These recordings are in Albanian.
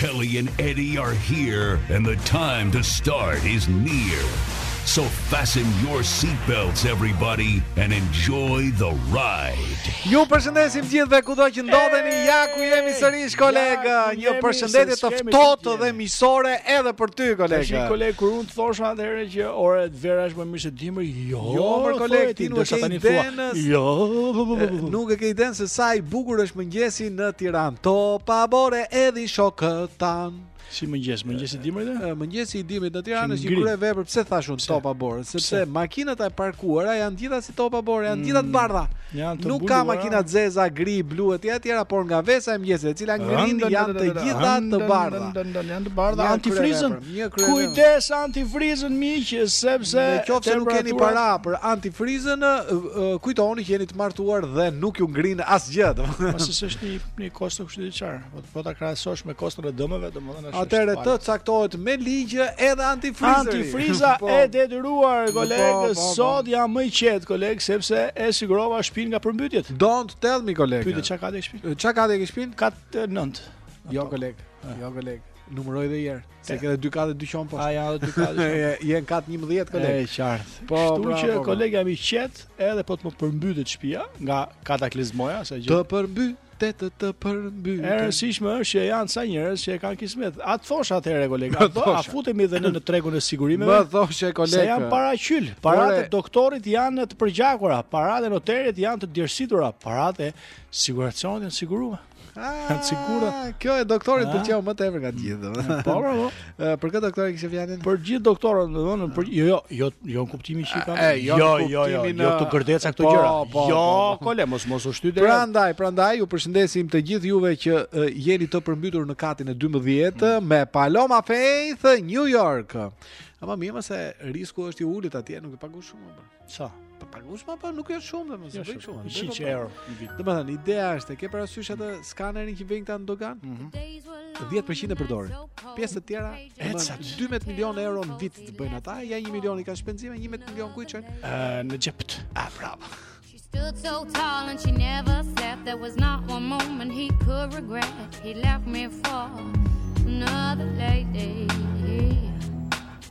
Kelly and Eddie are here and the time to start is near. So fasten your seat belts everybody and enjoy the ride. Ju përshëndesim të gjithëve kudo që ndodheni. Ja ku jemi sërish kolega. Një përshëndetje të ftohtë dhe miqësore edhe për ty kolegë. Tash koleg kur unë të thosha atëherë që ore vera është më mirë se dimri, jo. Jo, mor koleg, ti nuk e ke idenë. Jo. Nuk e ke idenë se sa i bukur është mëngjesi në Tiranë. Topa bore hedhin shokët tanë. Si mëngjes, mëngjesi i dimrit? Mëngjesi i dimrit në Tiranë është një kryevepër. Pse thashë unë topa bore? Sepse makinat e parkuara janë të gjitha si topa bore, janë gjitha të mm, bardha. Nuk ka makina të zeza, gri, blu etj etj, por nga vesa e mëngjesit, e cila ngrin janë të gjitha të bardha. Janë të bardha antifrizën. Një krem. Kujdes antifrizën miq sepse në qoftë se nuk keni para për antifrizën, kujtoni që jeni të martuar dhe nuk ju ngrin asgjë. Pastaj po s'është një një kosto kështu të çar, po të po ta krahasosh me koston e dëmeve, domethënë është. Atëherë të caktohet me ligj edhe antifriza. Antifriza po. e detyruar po, kolegë, sot jam më i qetë koleg sepse e sigurova shpinë nga përmbytjet. Don't tell me koleg. Pyet çka ka dhe shpinë. Çka ka dhe shpinë? Ka 9. Jo koleg. Jo koleg. Numëroji dhe njëherë, se ke dhe dy kate dyqane poshtë. A, janë dhe dy kate dyqane. Je në kat të njëmbëdhjetë, kolegë. E, qartë. Po, Shtu pra, që, po, kolegë, jam i qetë, edhe po të më përmbytet shpia, nga kataklizma, se gjithë. Të përmbytet te të të përmbytë. E rëndësishme është që janë ca njerëz që e kanë kismet. A të thosha atëherë kolega, a, a futemi dhe në, në tregun e sigurimeve? Më thoshe kolega. Se janë para qyl, paratë e doktorit janë të përgjakura, paratë e noterit janë të djersitura, paratë e siguracionit janë të siguruara. Ah, siguro. Kjo e doktorit ah. pëlqeu më tepër nga të gjithë. Mm. Po, po, po. Për këtë doktor kishte fjalën. Për gjithë doktorët, domethënë, për jo, jo, jo, jo në kuptimin që kanë. Jo, jo, jo, jo, jo, te Gërdeci këto po, gjëra. Po, jo, koleg, mos mos u shty. Prandaj, prandaj ju përshëndesim të gjithë juve që jeni të përmbytur në katin e 12 mm. me Paloma Faith New York. Ama mirë se risku është i ulët atje, nuk e paguan shumë. Sa? Po paguash më po nuk është shumë, më jo, shumë. shumë. 100 po. euro në vit. Domethënë, ideja është, ke parasysh atë skanerin që vënë këta në doganë? Mm -hmm. 10% e përdorin. Pjesë të tjera, eca 12 milion euro në vit të bëjnë ata, ja 1 milion i kanë shpenzime, 11 milion ku i çojnë? Ë, në xhep. Ah, bravo. She stood so tall and she never slept There was not one moment he could regret He left me for another lady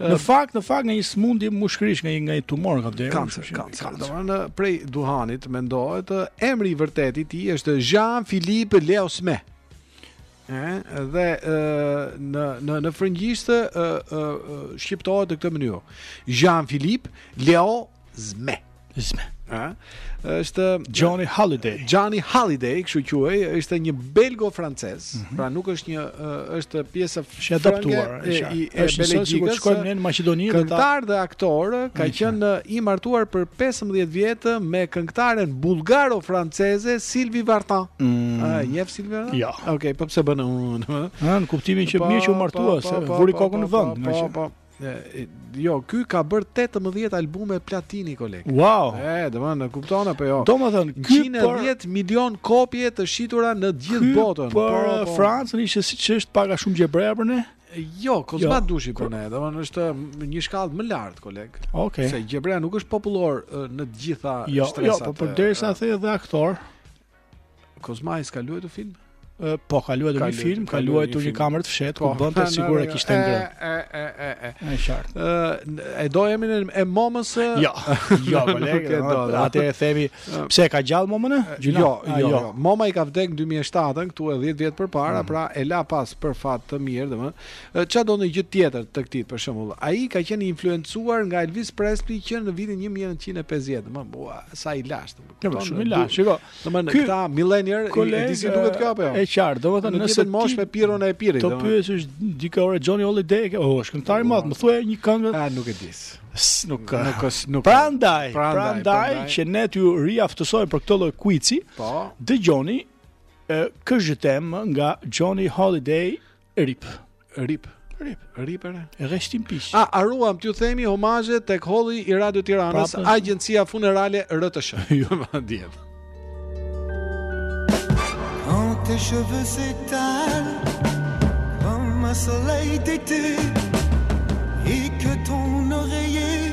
Në fakt, në fakt nga një sëmundje mushkërish, nga një nga një tumor ka vdekur. Kancer, kancer. Domethënë prej duhanit mendohet emri i vërtetë i tij është Jean Philippe Leo Smet. Ëh, dhe e, në në në frëngjisht ë shqiptohet në këtë mënyrë. Jean Philippe Leo Zme. Zme. Ë, është Johnny Holiday. Johnny Holiday, kështu quhej, është një belgo francez, mm -hmm. pra nuk është një është pjesë e adaptuar e, i e Belgjikës. Si Shqipnia në Maqedoni dhe këngëtar dhe aktor, ka mm -hmm. qenë i martuar për 15 vjet me këngëtaren bulgaro-franceze Sylvie Vartan. Mm -hmm. A e njeh Sylvie Vartan? Ja. Okej, okay, po pse bën unë? Në kuptimin që po, mirë që u martua, po, po, se vuri kokën në vend, nga që. Jo, ky ka bërë 18 albume platini koleg. Wow. E, domethënë kupton apo jo? Domethën ky 110 për... milion kopje të shitura në të gjithë botën. Për po, po... Francën ishte siç është Parashqevi Gjebrea për ne. Jo, Kozma jo, Dushi për ne, domethën është një shkallë më lart koleg. Okej. Okay. Se Gjebrea nuk është popullor në të gjitha jo, jo shtresat. Jo, po përderisa the edhe aktor. Kozmai s'ka luajtur film? Uh, po, ka luajtur një film, ka luajtur një kamerë të fshehtë ku po, bënte sikur e kishte ngrënë. Është qartë. Ë, e do jemi në e momës së Jo, jo, kolegë, e do. Atë e themi, pse e ka gjallë momën e? Jo, jo, ah, jo, jo. Moma i ka vdek në 2007-ën, këtu e 10 vjet përpara, mm. pra e la pas për fat të mirë, domethënë. Ç'a do në gjë tjetër të këtij për shembull? Ai ka qenë i influencuar nga Elvis Presley që në vitin 1950, domethënë, sa i lashtë. Kjo është shumë i lashtë. Shiko, domethënë këta millennial e di si duket kjo apo jo? Është qartë, domethënë në këtë moshë me pirrën e pirit. Të pyesësh dikë ore Johnny Holiday, o oh, është këngëtar i madh, më thuaj një këngë. Ah, nuk e di. Nuk nuk nuk. Prandaj, prandaj që ne t'ju riaftësojmë për këtë lloj kuici. Po. Dëgjoni ë këngë tani nga Johnny Holiday Rip. Rip. Rip. Rip era. E rest in peace. A harruam t'ju themi, homazhe tek holli i Radio Tiranës, agjencia funerale RTSH. Jo më djem. Quand tes cheveux s'étalent comme un soleil d'été et que ton oreiller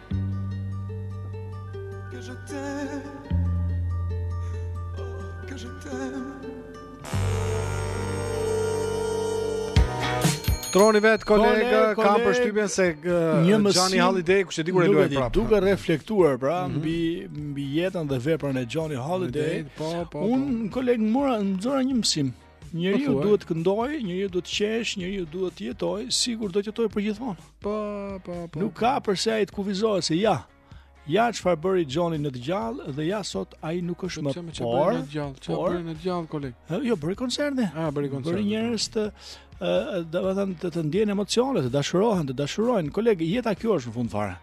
Troni vetë koleg, kam përshtypjen se Johnny Holiday kush e di kur e luaj prapë. Duke reflektuar pra mhm. mbi mbi jetën dhe veprën e Johnny Holiday, po, po, po. unë koleg mora nxora një mësim. Njeriu duhet të këndojë, njeriu duhet të qeshë, njeriu duhet të jetojë, sikur do të jetojë për gjithmonë. Po, po, po. Nuk ka përse ai të kufizohet se ja. Ja çfarë bëri Johnny në të gjallë dhe ja sot ai nuk është më. Çfarë bëri në të gjallë? Çfarë bëri në të gjallë koleg? Jo, bëri koncerte. Ah, bëri koncerte. Bëri njerëzit domethënë të, të ndjenë emocione, të dashurohen, të dashurojnë. Koleg, jeta kjo është në fund fare.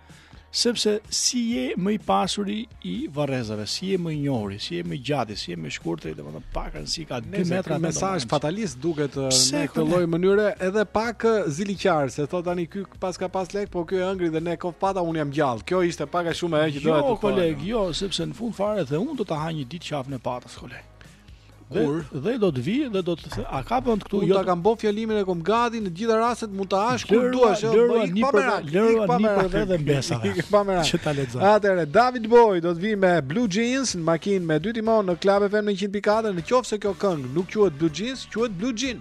Sepse s'je më i pasuri i varrezave, si je më i njohuri, si je më i gjati, si je më i shkurtri, domethënë pak rëndësi ka 2 metra me sa është fatalist duket uh, Pse, në këtë lloj mënyre edhe pak uh, ziliqar, se thot tani ky pas ka pas lek, po ky e hëngri dhe ne qafë pata un jam gjallë. Kjo ishte pak a shumë ajo që jo, doja të thoja. Jo, koleg, jo, sepse në fund fare dhe un do ta ha një ditë qafën e patës, koleg. Kur dhe do të vi dhe do të them, a ka vend këtu? Unë jo ta kam bën fjalimin e kom gati në gjitha rastet mund ta hash kur duash, jo, po ik pa merak, ik pa merak edhe mbesa. Ik pa merak. Që ta lexoj. Atëhere David Bowie do të vi me Blue Jean në makinë me dy timon në Club FM 100.4, në qoftë se kjo këngë nuk quhet Blue Jeans, quhet Blue Jean.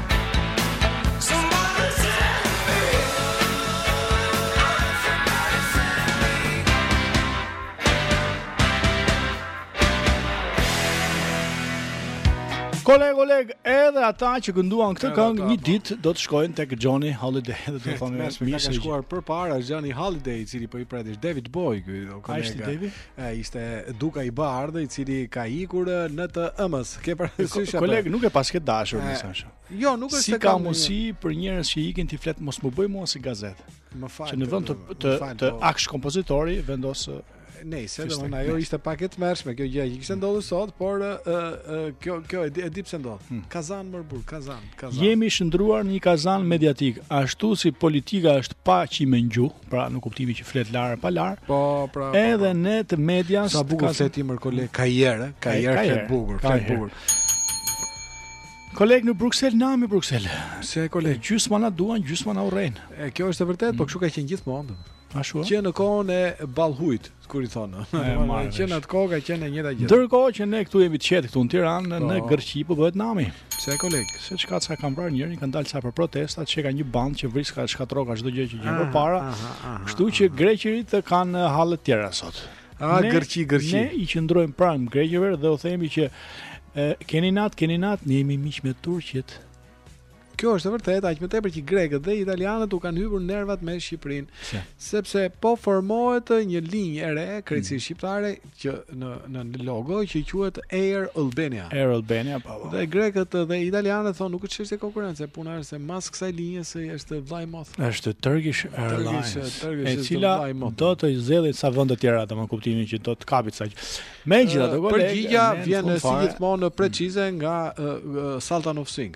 Koleg, koleg, edhe ata që kënduan këtë këngë një ditë do të shkojnë tek Johnny Hallyday dhe do të thonë mirë se ka shkuar përpara Johnny Hallyday i cili po i pret ish David Bowie ky koleg. Ai është David? E, ishte Duka i Bardhë, i cili ka ikur në s'ëmës. Ke parasysh atë? Koleg, nuk e paske dashur më sa shumë. Jo, nuk është se ka mundësi për njerëz që ikin ti flet mos më bëj mua si gazetë. Më fal. Që në vend të të, të po. akëç kompozitori vendos Nejse domethënë ajo ishte pak e tmerrshme kjo gjë që kishte mm. ndodhur sot, por ë ë kjo kjo e di, e di pse ndodh. Hmm. Kazan mor burrë, kazan, kazan. Jemi shndruar në një kazan mediatik, ashtu si politika është pa qime në gjuhë. pra në kuptimin që flet larë pa larë. Po, pra. Po, edhe po. ne të media sa bukur ka... flet ti mor koleg ka herë, ka herë flet bukur, flet bukur. Koleg në Bruksel, nami me Bruksel. Se e koleg, gjysma na duan, gjysma na urrejnë. E kjo është e vërtetë, po mm. po kështu ka qenë gjithmonë. Ashtu. Që në kohën e Ballhujt. Kur i thonë. Që në atë kohë ka qenë e njëta gjë. Ndërkohë që ne këtu jemi të qetë këtu në Tiranë, po. në Gërqi po bëhet nami. Pse koleg, se çka ca kanë vrarë njërin, kanë dalë sa për protesta, që kanë një bandë që vriska shkatërroka çdo gjë që gjen përpara. Kështu që greqërit kanë halle të tjera sot. A Gërqi Gërqi. Ne i qëndrojmë pranë greqëve dhe u themi që e, keni inat, keni inat, ne jemi miq me turqit. Kjo është e vërtetë, aq më tepër që grekët dhe italianët u kanë hyrë nervat me Shqipërinë, Pse? sepse po formohet një linjë e re krejtësisht mm. shqiptare që në në logo që quhet Air Albania. Air Albania, po. po. Dhe grekët dhe italianët thonë nuk është çështje konkurrence, puna është se mas kësaj linje se është vëllai i madh. Është Turkish Airlines, e cila do të zgjerohet sa vende të tjera, domethënë kuptimin që do të kapi sa. Megjithatë, uh, përgjigja vjen si gjithmonë precize nga uh, Sultans of Swing.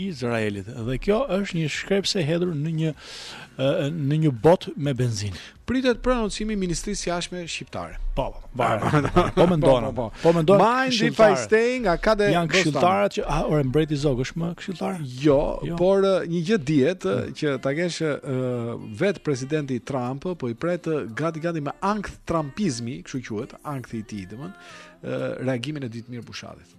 Izraelit dhe kjo është një shkrepse hedhur në një në një bote me benzinë. Pritet prononcimi i Ministrisë së Jashtme shqiptare. Po, po. Po, po, po, po mendon. Po, po mendon. Mind if I stay nga ka dhe janë këshilltarë që ah, ore mbreti Zog është më këshilltar? Jo, jo, por një gjë dihet mm. që ta kesh uh, vet presidenti Trump po i pret gati gati me ankth trampizmi, kështu quhet, ankthi i tij, domthon, uh, reagimin e Ditmir Bushatit.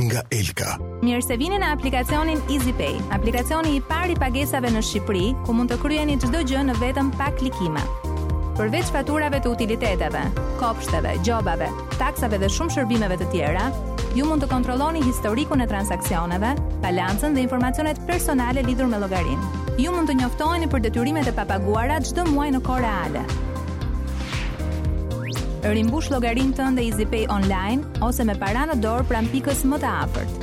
nga Elka. Mirë se vini në aplikacionin EasyPay, aplikacioni i parë i pagesave në Shqipëri, ku mund të kryeni çdo gjë në vetëm pak klikime. Përveç faturave të utiliteteve, kopshteve, gjobave, taksave dhe shumë shërbimeve të tjera, ju mund të kontrolloni historikun e transaksioneve, balancën dhe informacionet personale lidhur me llogarinë. Ju mund të njoftoheni për detyrimet e papaguara çdo muaj në kohë reale. Rimbush llogarinë tënde EasyPay online ose me para në dorë pranë pikës më të afërt.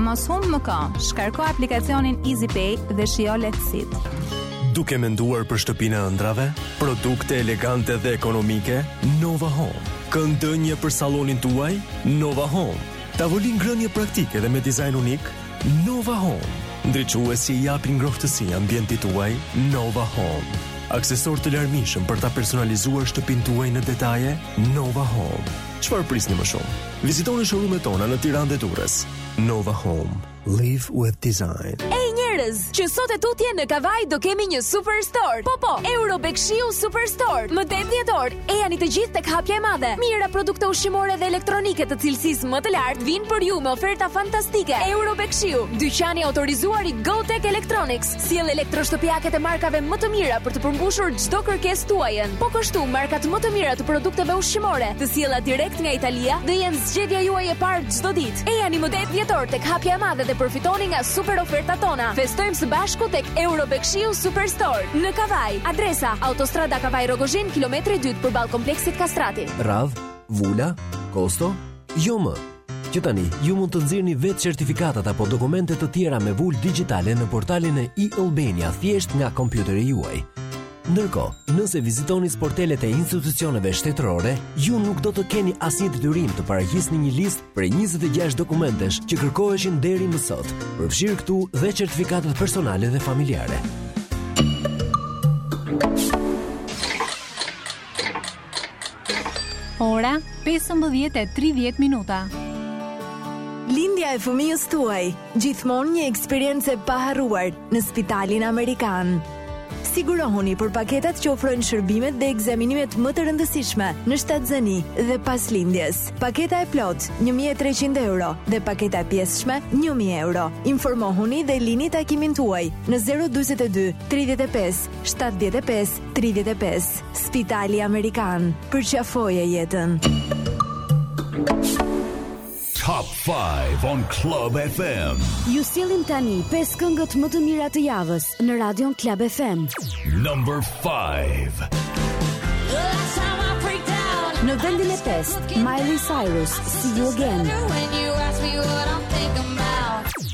Mos humb më kohë, shkarko aplikacionin EasyPay dhe shijo lehtësitë. Duke menduar për shtëpinë e ëndrrave, produkte elegante dhe ekonomike, Nova Home. Kënd ndenje për sallonin tuaj? Nova Home. Tavolinë ngrënie praktike dhe me dizajn unik? Nova Home, ndriçues që i japin ngrohtësi ambientit tuaj. Nova Home, aksesorë të larmishëm për ta personalizuar shtëpinë tuaj në detaje. Nova Home, çfarë prisni më shumë? Vizitoni showroom-et tona në Tiranë dhe Durrës. Nova Home, live with design. Ej njerëz, që sot e tutje në Kavajë do kemi një Superstore. Po po, Euro Bekshiu Superstore. Më 8 dhjetor Ejani të gjithë tek hapja e madhe. Mijëra produkte ushqimore dhe elektronike të cilësisë më të lartë vijnë për ju me oferta fantastike. Euro Bekshiu, dyqan i autorizuar i Go Tech Electronics, sjell elektroshtëpiaket e markave më të mira për të përmbushur çdo kërkesë tuajën. Po kështu, markat më të mira të produkteve ushqimore, të sjella direkt nga Italia, do jenë zgjedhja juaj e parë çdo ditë. Ejani më 8 dhjetor tek hapja e madhe dhe përfitoni nga super ofertat tona. Festojmë së bashku tek Euro Bekshiu Superstore në Kavajë. Adresa: Autostrada Kavajë Rrogozhinë, kilometri 2 përballë kompleksit Kastrati. Radhë, vula, kosto? Jo më. Që tani ju mund të nxirrni vetë certifikatat apo dokumente të tjera me vulë digjitale në portalin e e-Albania thjesht nga kompjuteri juaj. Ndërkohë, nëse vizitoni sportelet e institucioneve shtetërore, ju nuk do të keni asnjë detyrim të paraqisni një listë Prej 26 dokumentesh që kërkoheshin deri më sot, përfshirë këtu dhe certifikatat personale dhe familjare. Ora 15:30 minuta. Lindja e fëmijës tuaj Gjithmonë një eksperiencë e paharruar në Spitalin Amerikan. Sigurohuni për paketat që ofrojnë shërbimet dhe ekzaminimet më të rëndësishme në shtatzëni dhe pas lindjes. Paketa e plotë 1300 euro dhe paketa e pjesshme 1000 euro. Informohuni dhe lini takimin tuaj në 042 35 75 35. Spitali Amerikan, përqafoje jetën. Top 5 on Club FM. Ju sjellim tani pesë këngët më të mira të javës në Radion Club FM. Number 5. Në vendin e 5, Miley Cyrus, See You Again.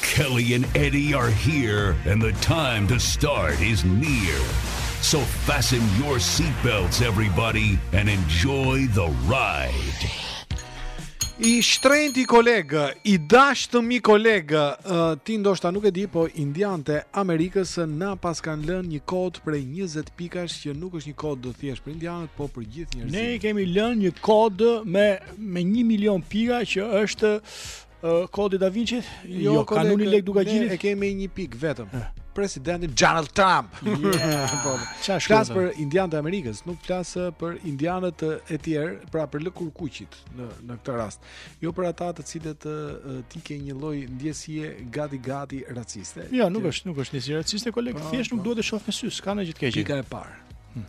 Kelly and Eddie are here and the time to start is near. So fasten your seat belts everybody and enjoy the ride. I shtrenjti koleg, i dashtë mi koleg, uh, ti ndoshta nuk e di, po indianët e Amerikës na paskan lënë një kod prej 20 pikash që nuk është një kod thjesht për indianët, po për gjithë njerëzit. Ne i kemi lënë një kod me me 1 milion pika që është Uh, Kodi Da Vinci, jo, jo Kanuni i Lekë Dukagjinit. Ne e kemi një pikë vetëm. Eh. Presidentin Donald Trump. Yeah. Po, po. flas për indianët e Amerikës, nuk flas eh, për Indianët eh, e tjerë, pra për lëkurëkuqtë në në këtë rast. Jo për ata të cilët uh, ti ke një lloj ndjesie gati gati raciste. Jo, nuk është, nuk është ndjesie raciste, koleg, po, thjesht nuk po. duhet të shoh me sy, s'ka ndonjë gjë të keqe. Pika e parë. Hmm.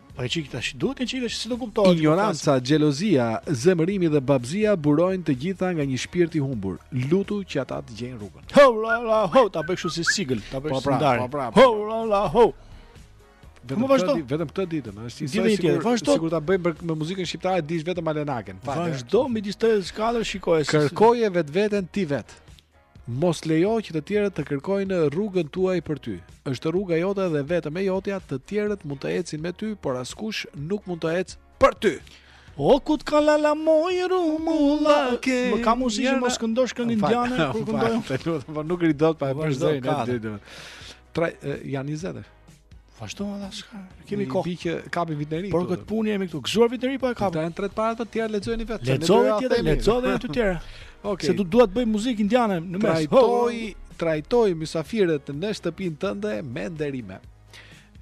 Po e çik tash, duhet të çikësh si do kuptohet. Injoranca, xhelozia, zemërimi dhe babëzia burojnë të gjitha nga një shpirt i humbur. Lutu që ata të gjejnë rrugën. Ho la la ho, ta bëj kështu si sigël, ta bëj po pra, ndar. Po pra, po pra. Ho la la ho. Vetëm këtë ditë, vetëm këtë ditë, më është ishte sikur vazhdo. Sikur ta bëj me muzikën shqiptare, dish vetëm Alenaken. Vazhdo me distëz katër shikoj. Kërkoje vetveten ti vetë. Mos lejo që të tjerët të kërkojnë rrugën tuaj për ty. Është rruga jote dhe vetëm e jotja, të tjerët mund të ecin me ty, por askush nuk mund të ecë për ty. O ku të ka lala moj rumullake Më ka mu si që mos këndosh këngë indiane Kur këndojnë Më po nuk rridot pa e përzëjnë Janë i zedër Vazhdo edhe aska. Kemi kohë. Bi që kapi Viti i Ri. Por këtë punë jemi këtu. Gëzuar Vitin e Ri po e kapi. Këta janë tre të para të tjerë lexojeni vetë. Lexojeni atë tjetër, lexojeni atë tjetër. Okej. Se do dua të bëj muzikë indiane në mes. Trajtoji, trajtoji mysafirët në shtëpinë tënde me nderime.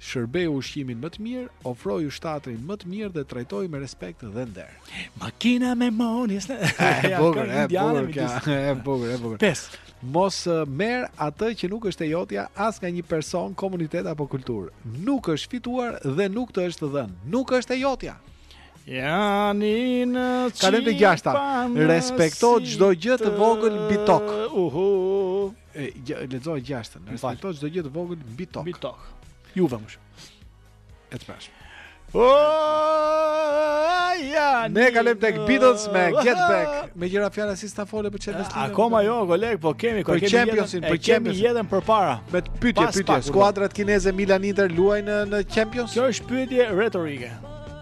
Shërbeu ushqimin më të mirë, ofroju shtratin më të mirë dhe trajtoji me respekt dhe nder. Makina me moni, s'e. E bukur, e bukur, e bukur, e bukur. Pes. Mos merr atë që nuk është e jotja, as nga një person, komunitet apo kulturë. Nuk është fituar dhe nuk të është dhënë. Nuk është e jotja. Jani në qipa Kalojmë te gjashta. Respekto çdo gjë të vogël mbi tokë. Uhu. Lexoje të gjashtën. Respekto çdo gjë të vogël mbi tokë. Mbi tokë. Juve më shumë e të pashme. Oh, ja, ne kalojmë tek Beatles me Get Back. Meqë ra fjala, si s'na fole për Champions League. Akoma jo, koleg, po kemi për Champions League e kemi jetën përpara. Me pyetje, pyetje. Skuadrat kineze Milan Inter luajnë në Champions? Kjo është pyetje retorike.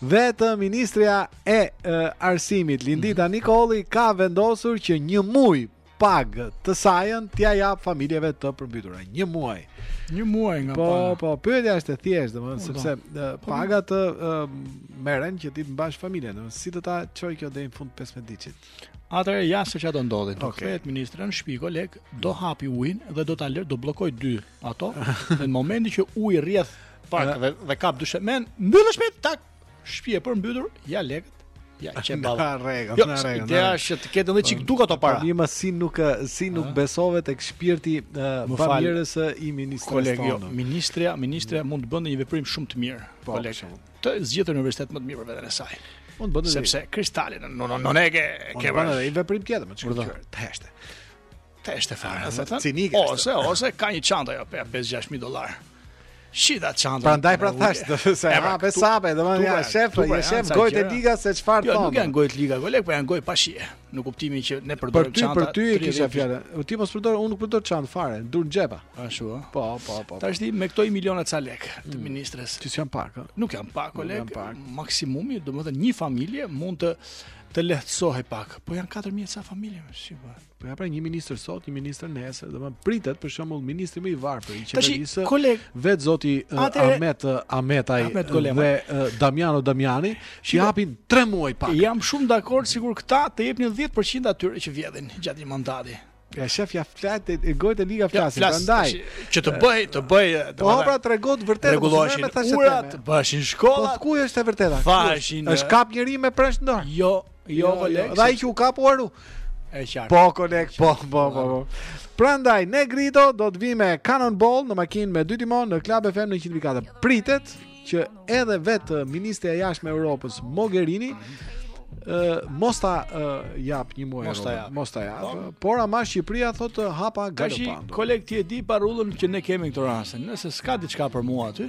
Vetë ministrja e, e arsimit Lindita mhm. Nikolli ka vendosur që një muaj pagë të sajën t'ia japë familjeve të përmbytura. Një muaj. Një muaj nga po, paga. Po, po, pyetja është e thjeshtë, domethënë po, po. sepse po, pagat uh, merren që ti të mbash familjen, domethënë si do ta çojë kjo deri në fund 15 ditëshit. Atëherë ja se çfarë do ndodhë. Do okay. kthehet ministrja në shpi koleg, do hapë ujin dhe do ta lë, do bllokojë dy ato. në momentin që uji rrjedh Pak dhe, dhe kap dyshemenë, mbyll shpinë, tak, shpi e përmbytur, ja lekët, Ja, që e balla. Na rega, jo, na rega. Ja, që të ketë ndonjë çik po, duka to para. Po, mirë si nuk si nuk besove tek shpirti bamirës i ministrit koleg, jo, tonë. ministrja, ministrja mund të bënte një veprim shumë të mirë, po, koleg. Të zgjedhë universitet më të mirë për veten e saj. Mund të bënte sepse kristalin, no no no ne ke ke bërë. Ai veprim tjetër, më çfarë? Të heshte. Të heshte fare. Ose të cinik është. Ose, ose ka një çantë ajo, për 5-6.000 dolarë. Shite çantën. Prandaj pra thashë, dhe se ha, për sape, dhe më një shef, një shef, gojët e liga se çfarë thonë. Jo, nuk janë gojë të liga, koleg, po janë gojë pa shije. Në kuptimin që ne përdorim çanta. Për ty, për ty, e kisha fjalën. U ti mos përdor, unë nuk përdor çantë fare, duart në xhepa. Ashtu, a? Po, po, po, po. Tashti, me këto një milion e ca lekë të mm. ministres. Ty s'janë pak, a? Nuk janë pak, koleg. Maksimumi, domethënë një familje mund të të lehtësohej pak. Po janë 4000 ca familje, më shih. Po ja pra një ministër sot, një ministër nesër, do të thonë pritet për shembull ministri më i varfër i qeverisë. Koleg, vet zoti uh, atëre, Ahmet uh, Ahmetaj Ahmet dhe uh, Damiano Damiani që japin 3 muaj pagë. Jam shumë dakord sikur këta të jepnin 10% atyre që vjedhin gjatë një mandati. Ja shef ja flet gojët e liga flasin ja, prandaj që të bëj të bëj të po pra trego të vërtetën rregulloheshin urat bëheshin shkolla po ku është e vërteta tashi është kap njëri me presh n'dorë jo Jo, jo, jo. Dhe ai që u kap u harru. E qartë. Po koleg, po, po, po, po. Prandaj Negrita do të vijë me Cannonball në makinë me dy timona në Club FM në 104. Pritet që edhe vetë ministrja e jashtme e Europës Mogherini mos ta japë një muaj mos ta japë mos ta japë po. por ama Shqipëria thotë hapa galopantë tash koleg ti e di parullën që ne kemi në këto raste nëse s'ka diçka për mua aty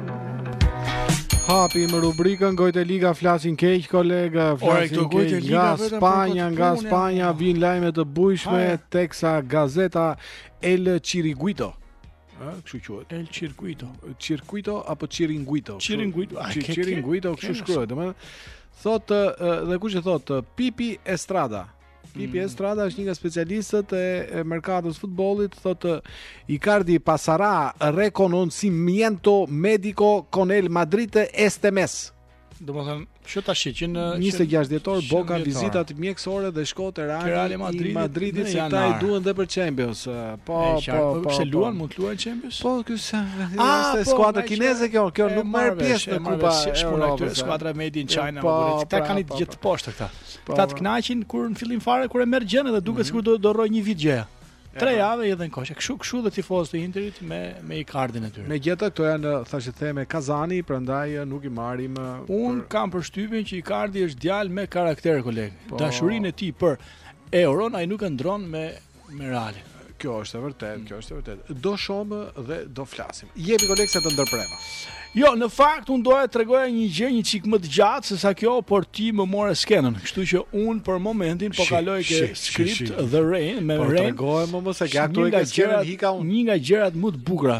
Hapim rubrikën Gojët e Liga flasin keq kolega, flasin keq nga Spanja, nga Spanja vijnë lajme të bujshme teksa gazeta El Chiriguito. Ëh, kështu quhet. El Chiriguito. Chiriguito apo Chiringuito? Chiringuito. Chiringuito, kështu shkruhet, domethënë. Thotë dhe kush e thotë Pipi Estrada. Pipi mm. Estrada është një nga specialistët e, e merkatos futbollit, thotë Icardi pasará reconocimiento médico con el Madrid este mes. Domethënë, që tashi, që në... 26 dhjetor, boka vizitat mjekësore dhe shkon te Reali i Madridit, se ata e duan dhe për Champions. Po, po, po, po. Se luan, mund të luan Champions? Po, kësë, ah, është po, skuadra kineze kjo, kjo nuk merr pjesë në kupat e Europës. Skuadra made in China, po, ata pra, kanë i gjithë poshtë këta. Këta të kënaqin kur në fillim fare kur e merr gjënë edhe duket mhm. sikur do do rrojë një vit gjëja. Tre javë edhe në kosh. Kështu kështu dhe tifozët e Interit me me Icardin e tyre. Megjithatë këto janë thashetheme Kazani, prandaj eh, nuk i marrim. Eh, Unë kam përshtypjen që Icardi është djalë me karakter koleg. Po... Dashurinë e tij për euron ai nuk e ndërron me me Realin. Kjo është e vërtetë, mm. kjo është e vërtetë. Do shohim dhe do flasim. Jepi koleg se të ndërpreva. Jo, në fakt unë doja të tregoja një gjë një çik më të gjatë se sa kjo, por ti më more skenën. Kështu që unë për momentin po kaloj ke Script me Rain. Po tregohem më mos e gjatë këtu e ke skenën ika unë. Një nga gjërat më të bukura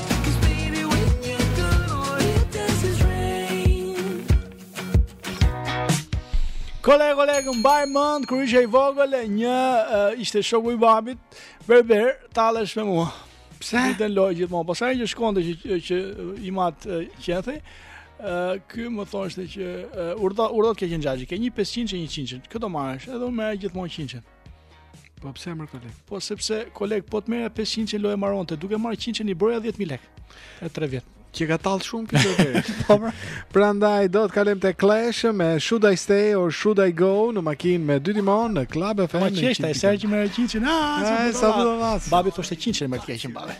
Koleg, koleg, mbaj mend kur isha i vogël, një uh, ishte shoku i babit, berber, tallej me mua. Pse? Një lojë gjithmonë, po sa shkonte që, që im atë uh, qethej, uh, ky më thoshte që uh, urdhro, urdhro të keqen xhaja, ke një 500she një 100she, kë do marrësh, edhe unë merrja gjithmonë 100shen. Po pse mo koleg? Po sepse koleg po të merrja 500shen loja mbaronte, duke marrë 100shen i bëra 10000 lekë. Në 3 vjet. Që ka tallë shumë këtë gjë. Po pra. Prandaj do të kalojmë te Clash me Should I Stay or Should I Go në makinë me dy timon në Club FM. Ma qeshta, sa që merr 100 që. Ah, sa do të vas. Babi thoshte 100 që merr 100 babi.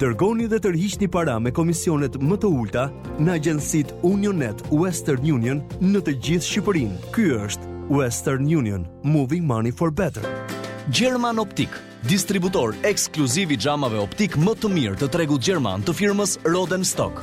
Dërgoni dhe tërhiqni para me komisionet më të ulta në agjencitë Unionnet Western Union në të gjithë Shqipërinë. Ky është Western Union, moving money for better. German Optik, distributor ekskluziv i xhamave optikë më të mirë të tregut gjerman të firmës Rodenstock.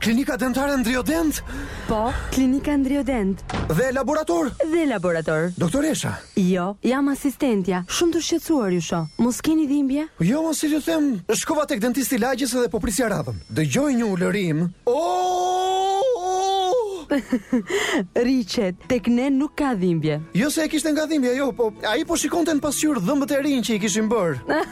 Klinika dentare Ndriodent? Po, klinika Ndriodent. Dhe laborator? Dhe laborator. Doktoresha? Jo, jam asistentja. Shumë të shqetësuar ju shoh. Mos keni dhimbje? Jo, moj si t'ju them, shkova tek dentisti i lagjes dhe po prisja radhën. Dëgjoj një ulërim. Oh! Rri qetë, tek ne nuk ka dhimbje. Jo se e kishte nga dhimbja, jo, po ai po shikonte në pasqyrë dhëmbët e rinj që i kishin bërë.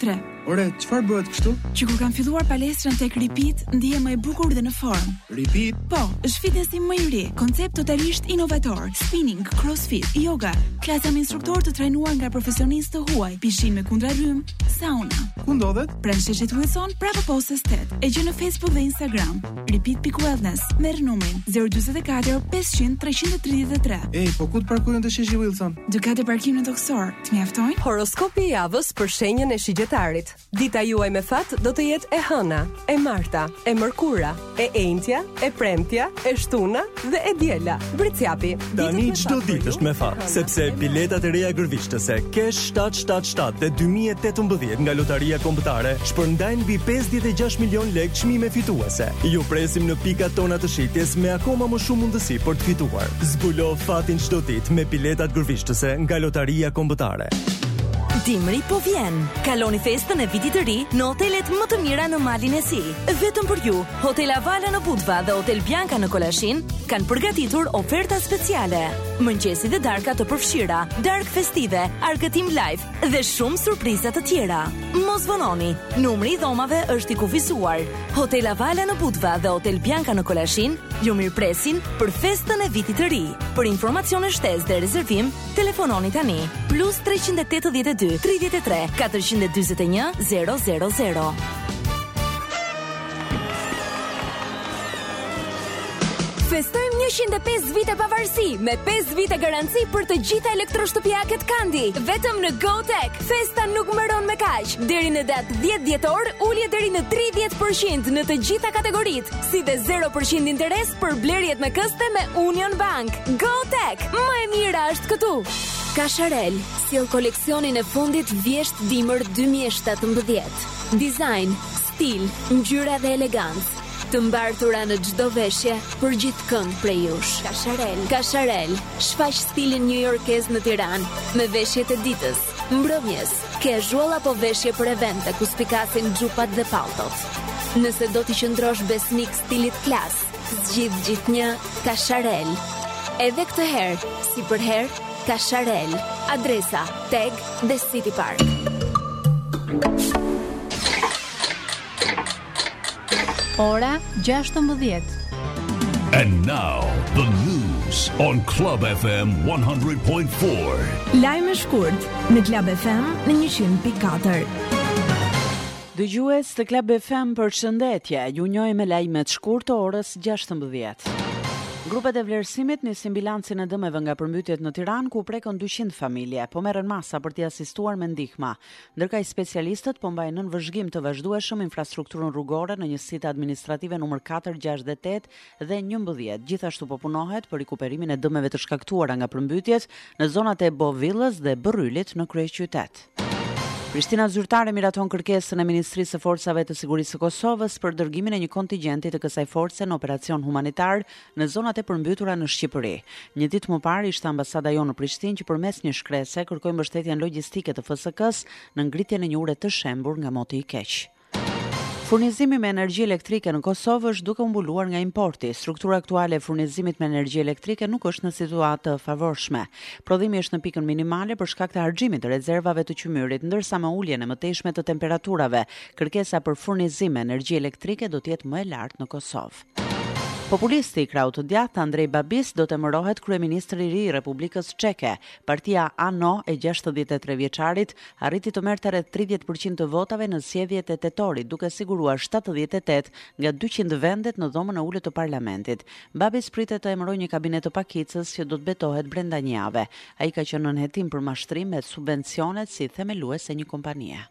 3. Ore, çfarë bëhet kështu? Që kur kam filluar palestrën tek Repeat, ndihem më e bukur dhe në formë. Repeat? Po, është fitnesi më i ri, koncept totalisht inovator, spinning, crossfit, yoga, klasa me instruktorë të trajnuar nga profesionistë të huaj, pishinë me kundërrrymë, sauna. Ku ndodhet? Pranë sheshit Wilson, prapa postës 8. E gjen në Facebook dhe Instagram. Repeat pikë wellness. Merr numrin 044 500 333. Ej, po ku të parkojmë te sheshi Wilson? Dy katë parkim nëntokësor. Të mjaftojnë? Horoskopi i javës për shenjën e shigjetarit. Dita juaj me fat do të jetë e hëna, e marta, e mërkura, e enjtja, e premtja, e shtuna dhe e diela. Bricjapi. Tani çdo ditë është me fat, sepse biletat e reja gërvishtëse Cash 777 dhe 2018 nga Lotaria Kombëtare shpërndajnë mbi 56 milion lekë çmime fituese. Ju presim në pikat tona të shitjes me akoma më shumë mundësi për të fituar. Zbulo fatin çdo ditë. ditë me biletat gërvishtëse nga Lotaria Kombëtare. Dimri po vjen. Kaloni festën e vitit të ri në hotelet më të mira në Malin e Zi. Vetëm për ju, Hotel Avala në Budva dhe Hotel Bianca në Kolashin kanë përgatitur oferta speciale. Mëngjesi dhe darka të përfshira, darkë festive, argëtim live, dhe shumë surpriza të tjera. Mos vononi, numri i dhomave është i kufizuar. Hotel Avala në Budva dhe Hotel Bianca në Kolashin ju mirëpresin për festën e vitit të ri. Për informacione shtesë dhe rezervim, telefononi tani plus 382 33 441 000. Festojmë 105 vite pavarësi me 5 vite garanci për të gjitha elektroshtëpiaket Candy. Vetëm në GoTech, festa nuk mbaron me kaq. Deri në datë 10 dhjetor, ulje deri në 30% në të gjitha kategoritë, si dhe 0% interes për blerjet me këste me Union Bank. GoTech, më e mira është këtu. Cacharel, sjell koleksionin e fundit vjeshtë dimër 2017. Design Stil, ngjyra dhe elegancë të mbartura në çdo veshje për gjithkënd prej jush. Cacharel. Cacharel shfaq stilin njujorkez në Tiranë me veshjet e ditës, mbrëmjes, casual apo veshje për evente ku spikasin xhupat dhe palltot. Nëse do t'i qëndrosh besnik stilit klas, Zgjidh gjithnjë Cacharel. Edhe këtë herë, si përherë, Cacharel. Adresa, TEG dhe City Park. Ora 16. And now the news on Club FM 100.4. Lajme shkurt në Club FM në 100.4. Dëgjues të Club FM përshëndetje, ju njohim me lajmet shkurt të orës 16. Grupet e vlerësimit nisin bilancin e dëmeve nga përmbytjet në Tiranë ku u prekën 200 familje, po merren masa për t'i asistuar me ndihma. Ndërkaq specialistët po mbajnë nën vëzhgim të vazhdueshëm infrastrukturën rrugore në njësitë administrative numër 4, 6 dhe 8 dhe njëmbëdhjetë. Gjithashtu po punohet për rikuperimin e dëmeve të shkaktuara nga përmbytjet në zonat e Bovillës dhe Bërrylit në kryeqytet. Prishtina zyrtare miraton kërkesën e Ministrisë së Forcave të Sigurisë së Kosovës për dërgimin e një kontigjenti të kësaj force në operacion humanitar në zonat e përmbytura në Shqipëri. Një ditë më parë ishte ambasada jonë në Prishtinë që përmes një shkrese kërkoi mbështetjen logjistike të FSK-së në ngritjen e një ure të shembur nga moti i keq. Furnizimi me energji elektrike në Kosovë është duke u mbuluar nga importi. Struktura aktuale e furnizimit me energji elektrike nuk është në situatë të favorshme. Prodhimi është në pikën minimale për shkak të harxhimit të rezervave të qymyrit, ndërsa me uljen e mëtejshme të temperaturave, kërkesa për furnizim me energji elektrike do të jetë më e lartë në Kosovë. Populisti i krahut të djathtë Andrej Babis do të emërohet kryeministri i ri i Republikës Çeke. Partia ANO e gjashtëdhjetë e tre vjeçarit arriti të merrte rreth tridhjetë për qind të votave në zgjedhjet e tetorit, duke siguruar shtatëdhjetë e tetë nga dyqind vendet në Dhomën e Ulët të Parlamentit. Babis pritet të emërojë një kabinet të pakicës që do të betohet brenda një jave. Ai ka qenë nën hetim për mashtrim me subvencionet si themelues i një kompanie.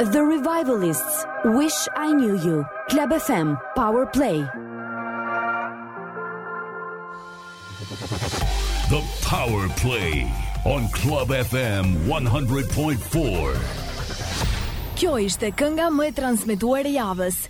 The Revivalists, Wish I Knew You, Club FM, Power Play. The Power Play on Club FM 100.4. Kjo ishte kënga më e transmetuar e javës.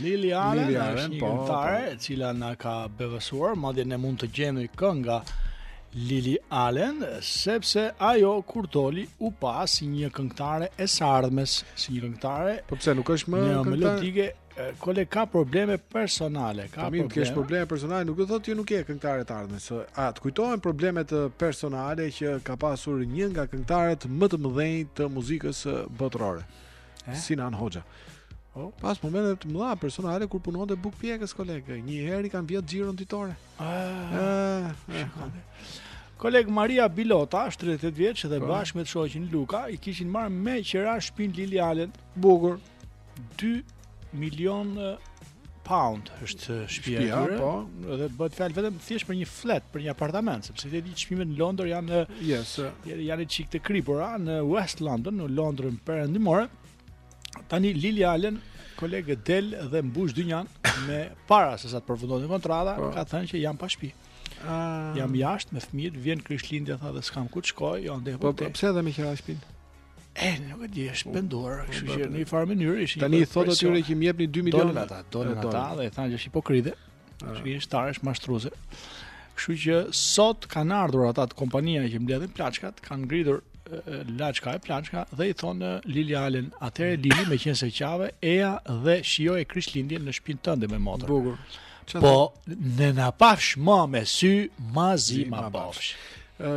Lili Allen, Lili Allen është një po, këngëtare po. e cila na ka befasuar, madje ne mund të gjejmë këngë nga Lili Allen sepse ajo kur doli u pa si një këngëtare e së ardhmes, si një këngëtare. Po pse nuk është më një këngëtare? melodike Koleg ka probleme personale, ka mirë, probleme. Kesh probleme personale, nuk do thotë që nuk je këngëtare e të ardhmes. A të kujtohen problemet personale që ka pasur një nga këngëtarët më të mëdhenj të muzikës botërore? Eh? Sinan Hoxha. Oh. Pas momenteve të mëdha personale kur punonte bukëpjekës koleg, një herë i kanë vjedh xhiron ditore. Ah. Eh. Eh. Koleg Maria Bilota, 38 vjeç dhe po. bashkë me të shoqin Luka, i kishin marrë me qera shpinë Lili Allen. Bukur. 2 milion pound është shtëpia e tyre. Po, edhe bëhet fjalë vetëm thjesht për një flat, për një apartament, sepse ti di çmimet në Londër janë, yes, janë çik të kripura në West London, në Londrën perëndimore. Tani Lili Allen, kolega del dhe mbush dynjan me para se sa të përfundonte kontrata, po. ka thënë që jam pa shtëpi. Ah. Jam jashtë me fëmijët, vjen Krishtlindja tha dhe s'kam ku të shkoj, jo ndej po. Po pse e dhe me qira shtëpinë? E, nuk e di, është penduar, kështu që në një farë mënyrë ishin. Tani i thotë atyre që më jepni 2 milionë. Dolën ata, dolën ata dhe i thanë që është hipokrite. Është një, është mashtruese. Kështu që sot kanë ardhur ata te kompania që mbledhin plaçkat, kanë ngritur laçka e plaçka dhe i thonë Lili Allen, atëherë Lili me qenë se qave, eja dhe shijoje Krishtlindjen në shpinë tënde me motër. Bukur. Po, ne na pafsh ma me sy, ma zi ma pafsh.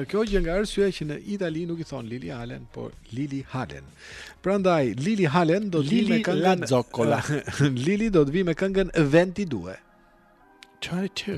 Kjo gjë nga arsyeja që në Itali nuk i thonë Lili Allen, por Lili Halen. Prandaj Lili Halen do të vijë me këngën Zoccola. Lili do të vijë me këngën Venti Due. Çfarë ti?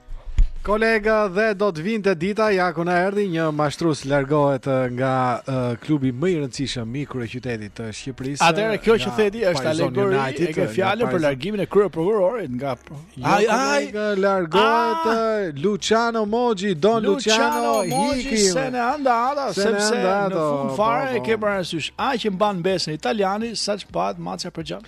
Kolega dhe do të vinte dita ja ku na erdhi një mashtrus largohet nga uh, klubi më i rëndësishëm i kryeqytetit të Shqipërisë. Atëherë kjo që the ti është alegori e ke fjalën për largimin e kryeprokurorit nga jo, ai, ai largohet ah! Luciano Moggi, Don Luciano Moggi se në anda ata sepse në fund fare e po, po. ke parasysh aq e mban besën italiani sa ç'kapet macja për xham.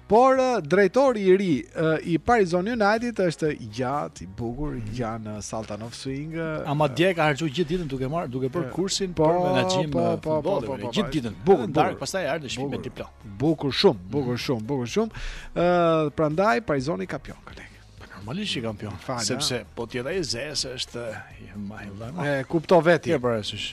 Por drejtori i ri i Parizon United është i gjatë, i bukur, i ngjan Sultan of Swing. Ama dje ka harxhu gjithë ditën duke marr, duke bërë kursin po, për menaxhim po, po, po, po, po, gjithë ditën. Bukur, darkë, pastaj erdhi në shtëpi me diplomë. Bukur shumë, bukur shumë, bukur shumë. Ë, prandaj Parizoni kampion, koleg. Po normalisht që kampion, Fale, sepse a? po tjetra e zezë është i më i dhënë. E kupto vetë. Ke parasysh.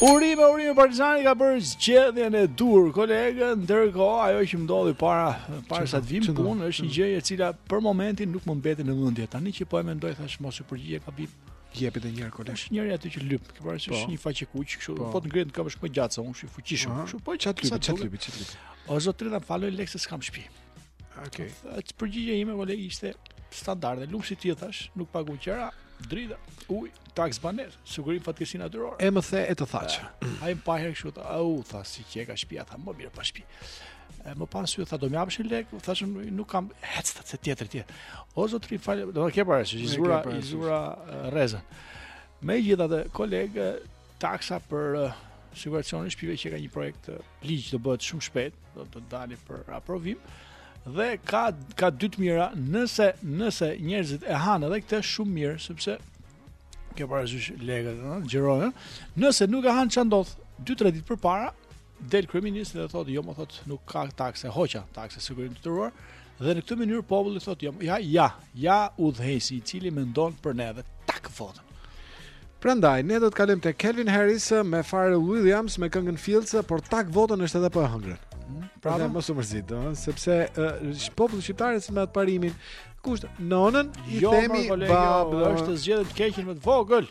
Urime, urime Partizani ka bërë zgjedhjen e duhur, kolega, ndërkohë ajo që më ndodhi para para sa të vij në punë është një gjë e cila për momentin nuk më mbetet në mendje. Tani që po e mendoj thashë mos iu përgjigja gabim. Jepi ti njëherë kolega. Është njëri aty që lyp, ke parasysh po. një faqekuq, kështu po, po të ngrihet në këmbë më gjatë se unë, është i fuqishëm. Kështu po ça të lyp, ça të lyp, ça të lyp. O zotri, më fal një lek se s'kam shtëpi. Okej. Okay. Përgjigjja ime kolega ishte standarde, lum si ti thashë, nuk pagu qera, drita, ujë, taksë banese, sigurim fatkeqësi natyrore. E më the e të thashë. Ai më pa një herë kështu, au, tha si qenka shtëpia, tha më mirë pa shtëpi. E më pa në sy, tha do më japësh lek, thashë nuk kam, ec te tjetri ti. O zotri fal, do të ke para se zura, zura rrezën. Megjithatë, kolega Taksa për siguracionin e shtëpive që ka një projektligj do bëhet shumë shpejt, do të dali për aprovim dhe ka ka dy të mira, nëse nëse njerëzit e hanë edhe këtë shumë mirë, sepse ke parasysh lekët, ëh, xhirohen. Nëse nuk e hanë ça ndodh 2-3 ditë përpara, Del kryeministri dhe thotë, jo më thotë, nuk ka taksë, hoqa taksë sigurisht të turuar, dhe në këtë mënyrë populli thotë, jo, ja, ja, ja udhëheqësi i cili mendon për ne dhe tak votën. Prandaj ne do të kalojmë te Calvin Harris me Pharrell Williams me këngën Feels, por tak votën është edhe po e hëngrën. Mhm. Pra dhe mos u mërzit, dot, sepse uh, populli shqiptar është me atë parimin. Kush t'nonën, i jo, themi jo, babë, është zgjedh të keqen më të vogël.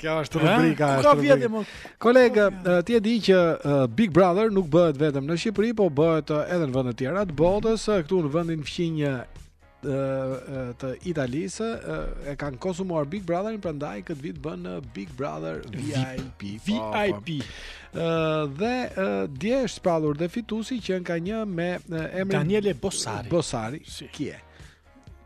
Kjo është rubrika e shtrëmbimit. Kolegë, ti e di që Big Brother nuk bëhet vetëm në Shqipëri, po bëhet edhe në vende të tjera të botës, këtu në vendin fqinj të Italisë e kanë konsumuar Big Brotherin, prandaj këtë vit bënë Big Brother VIP. VIP. Po, po. Ëh dhe dje është shpallur dhe fituesi qenka një me emrin Daniele Bossari. Bossari, si. Kje?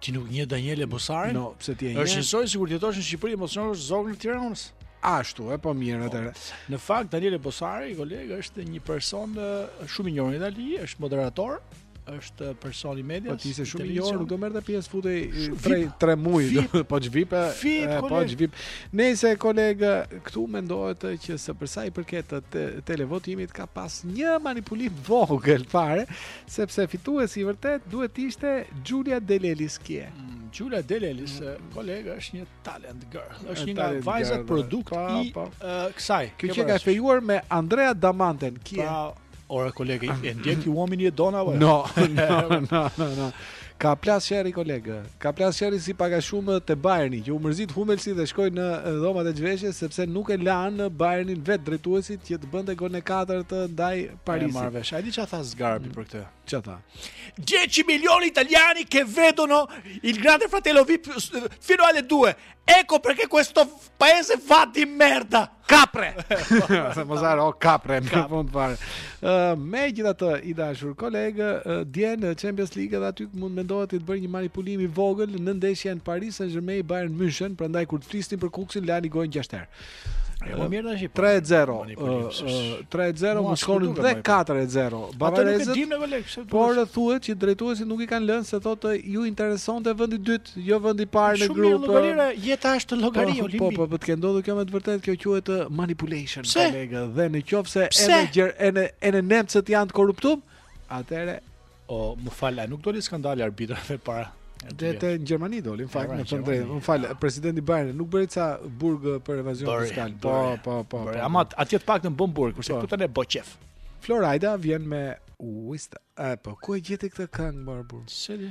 Ti nuk njeh Daniele Bossarin? No, pse ti e njeh? Është njësoj sikur të jetosh në Shqipëri, mos e njohësh Zogun e Tiranës. Ashtu, e po mirë po, atëherë. Në fakt, Daniele Bossari, kolegë, është një person shumë i njohur në Itali, është moderator, është person i medias. Po të ishte shumë i njohur, nuk do merrte pjesë futej tre, tre muaj, po ç'VIP, po ç'VIP. Nejse, kolegë, këtu mendohet që se përsa i përket të televotimit, ka pas një manipulim të vogël fare, Sepse fituesi i vërtetë duhet të ishte Giulia De Lellis kje. Mm, Giulia De Lellis, mm. kolega, është një talent girl. Është një nga vajzat produkt po, i po. Uh, kësaj. Kjo qenka fejuar me Andrea Damanten kje. Po, ore kolega, e ndjek ju Uomini e Donne apo? No, no, no, no, no. Ka plas sherri kolega. Ka plas sherri si pak a shumë te Bayerni, që u mërzit Hummelsi dhe shkoi në dhomat e zhveshjes sepse nuk e lanë Bayernin vetë drejtuesit që të bënte golin e katërt ndaj Parisit. Marrë vesh. A di çfarë tha Sgarbi mm. për këtë? Çfarë tha? 10 milioni italiani che vedono il grande fratello VIP fino alle 2. Ecco perché questo paese va di merda. Capre. Sa mos harro capre në fund fare. Ë uh, megjithatë i dashur kolegë, uh, dje në Champions League edhe aty mund mendohet të bëhej një manipulim i vogël në ndeshjen Paris Saint-Germain Bayern München, prandaj kur të flisni për Kuksin lani gojën gjashtë herë. Jo, më mirë tash. 3-0. 3-0 mund të shkonin dhe 4-0. Bavarezët. Atë nuk e dimë. Por thuhet që drejtuesit nuk i kanë lënë se thotë ju interesonte vendi i dytë, jo vendi i parë në grup. Shumë llogarira, jeta është llogari po, olimpi. Po, po, po, të ketë ndodhur kjo me të vërtetë, kjo quhet uh, manipulation, kolega. Dhe në qoftë se edhe edhe edhe nemcët janë të korruptuar, atëherë O, më fal, a nuk doli skandali i arbitrave para? Dhe në Gjermani doli, në fakt, ke të drejtë. Më fal, presidenti i Bayernit nuk bëri ca burg për evazion fiskal. Po, po, po. Bëri, po. ama atje të paktën bën burg, kurse po. këtu tani bën qejf. Flo Rida vjen me Whistle. A po ku e gjeti këtë këngë më burg? Çeli.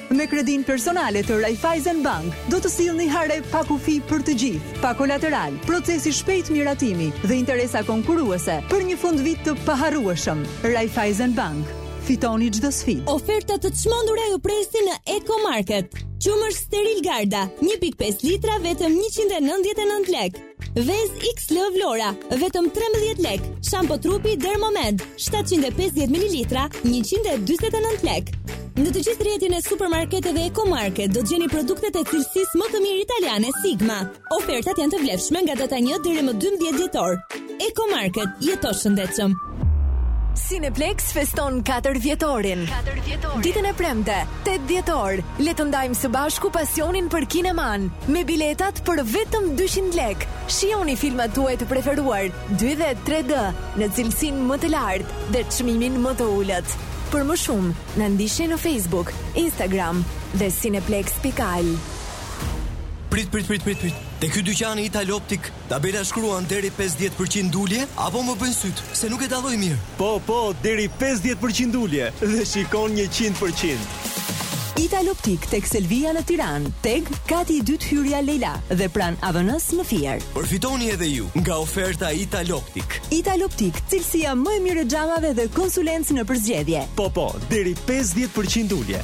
Me kredinë personale të Raiffeisen Bank, do të sillni hare pa kufi për të gjithë, pa kolateral, proces i shpejtë miratimi dhe interesa konkurruese për një fundvit të paharrueshëm. Raiffeisen Bank, fitoni çdo sfidë. Oferta të çmendura ju presin në Eco Market. Qumësht steril Garda, 1.5 litra vetëm 199 lekë. Vezë XL Vlora, vetëm 13 lek. Shampo trupi Dermomed, 750 ml, 149 lek. Në të gjithë rrjetin e supermarketeve Ecomarket do të gjeni produktet e cilësisë më të mirë italiane Sigma. Ofertat janë të vlefshme nga data 1 deri më 12 dhjetor. Ecomarket, jeto shëndetshëm. Cineplex feston 4 vjetorin. Ditën e premte, tetë dhjetor, le të ndajmë së bashku pasionin për kinemanë, me biletat për vetëm dyqind lekë. Shijoni filmat tuaj të preferuar, dy dhe tre D, në cilësinë më të lartë dhe çmimin më të ulët. Për më shumë, na ndiqni në Facebook, Instagram dhe Cineplex pikë al. Prit prit prit prit prit te ky dyqani Italoptik Tabela shkruan deri pesëdhjetë për qind ulje apo më bëjnë sytë, se nuk e dalloj mirë. Po, po, deri pesëdhjetë për qind ulje dhe shikon njëqind për qind. Italoptik tek Selvia në Tiranë, TEG, kati i dytë hyrja Lejla dhe pranë AVN-së në Fier. Përfitoni edhe ju nga oferta Italoptik. Italoptik, cilësia më e mirë e xhamave dhe konsulencë në përzgjedhje. Po, po, deri pesëdhjetë për qind ulje.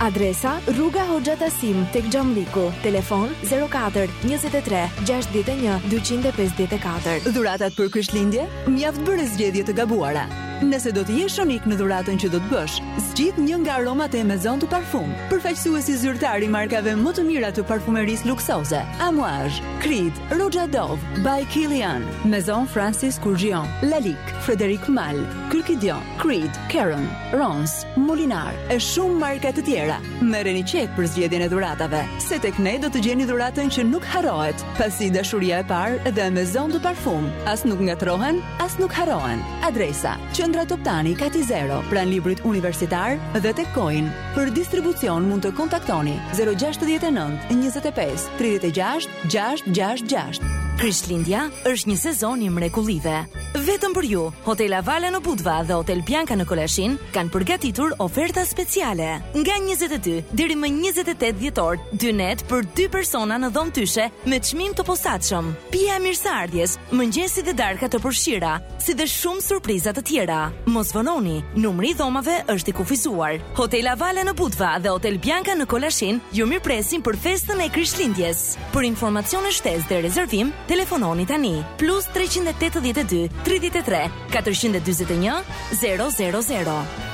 Adresa, Rruga Hoxha Tasim, tek Xhamlliku. Telefon, 04, 23, 61, 254. Dhuratat për Krishtlindje? Mjaft bëre zgjedhje të gabuara. Nëse do të jesh unik në dhuratën që do të bësh, zgjidh një nga aromat e Maison de Parfum, përfaqësuesi zyrtar i markave më të mira të parfumerisë luksoze, Amouage, Creed, Roja Dove, By Kilian, Maison Francis Kurkdjian, Lalique, Frederic Malle, Kürkidjian, Creed, Caron, Rancé, Molinard e shumë marka të tjera. Merreni qejf për zgjedhjen e dhuratave, se tek ne do të gjeni dhuratën që nuk harrohet, pasi dashuria e parë dhe Maison de Parfum as nuk ngatërrohen, as nuk harrohen. Adresa: Qendra Toptani Kati Zero, pranë librit universitar dhe tek Coin. Për distribucion mund të kontaktoni 069 25 36 666. Krishtlindja është një sezon i mrekullive. Vetëm për ju, Hotel Avala në Budva dhe Hotel Bianca në Kolashin kanë përgatitur oferta speciale. Nga 22 deri më 28 dhjetor, dy net për dy persona në dhomë dyshe me çmim të posaçëm. Pija e mirëseardhjes, mëngjesi dhe darka të përfshira, si dhe shumë surpriza të tjera. Mos vononi, numri i dhomave është i kufizuar. Hotel Avala në Budva dhe Hotel Bianca në Kolashin ju mirëpresin për festën e Krishtlindjes. Për informacione shtesë dhe rezervim, telefononi tani plus 382 33 441 000.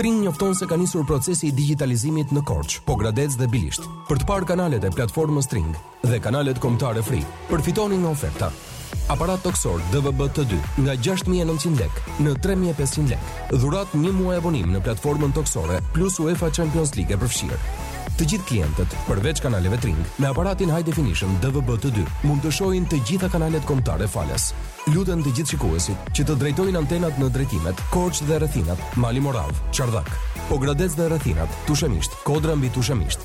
Tring njofton se ka nisur procesi i digjitalizimit në Korçë, Pogradec dhe Bilisht. Për të parë kanalet e platformës Tring dhe kanalet kombëtare Free, përfitoni nga oferta. Aparat tokësor DVB T2 nga gjashtë mijë e nëntëqind lekë në tre mijë e pesëqind lekë. Dhuratë një muaj abonim në platformën tokësore plus UEFA Champions League e përfshirë. Të gjithë klientët, përveç kanaleve Tring, me aparatin High Definition DVB T2 mund të shohin të gjitha kanalet kombëtare falas. Luten të gjithë shikuesit që të drejtojnë antenat në drejtimet Korçë dhe rrethinat, Mali Moravë, Çardhak, Pogradec dhe rrethinat, Tushemisht, Kodra mbi Tushemisht,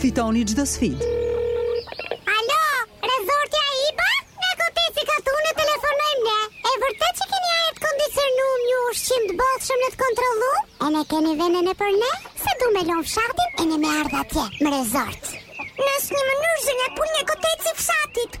Fitoni çdo sfidë. Alo, rezorti Aiba? Nga koteci katunit telefonojmë ne. E vërtet që keni ajër të kondicionum, ene ushqim të bollshëm ene të kontrollum? A keni ven ene për ne? Se du me lan fshatin ene me ardh atje, në rezort. Në asnjë mënyrë zonja pulë e kotecit të fshatit.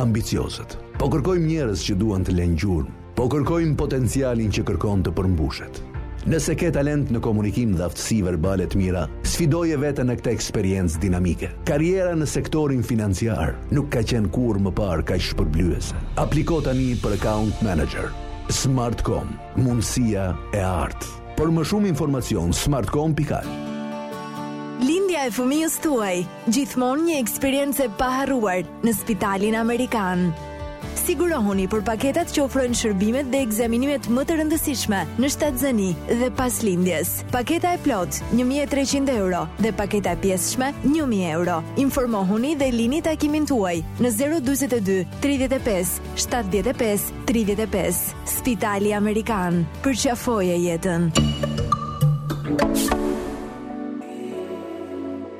Ambiciozët. Po kërkojmë njerëz që duan të lënë gjurmë. Po kërkojmë potencialin që kërkon të përmbushet. Nëse ke talent në komunikim dhe aftësi verbale të mira, sfidoje veten në këtë eksperiencë dinamike. Karriera në sektorin financiar nuk ka qenë kurrë më parë kaq shpërblyese. Apliko tani për Account Manager. Smartcom, mundësia e artë. Për më shumë informacion smartcom.al. Lindja e fëmijës tuaj Gjithmonë një eksperiencë e paharruar në Spitalin Amerikan. Sigurohuni për paketat që ofrojnë shërbimet dhe ekzaminimet më të rëndësishme në shtatzëni dhe pas lindjes. Paketa e plotë 1300 euro dhe paketa e pjesshme 1000 euro. Informohuni dhe lini takimin tuaj në 042 35 75 35. Spitali Amerikan, përqafoje jetën.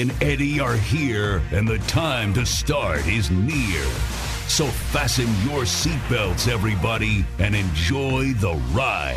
and Eddie are here and the time to start is near. So fasten your seat belts everybody and enjoy the ride.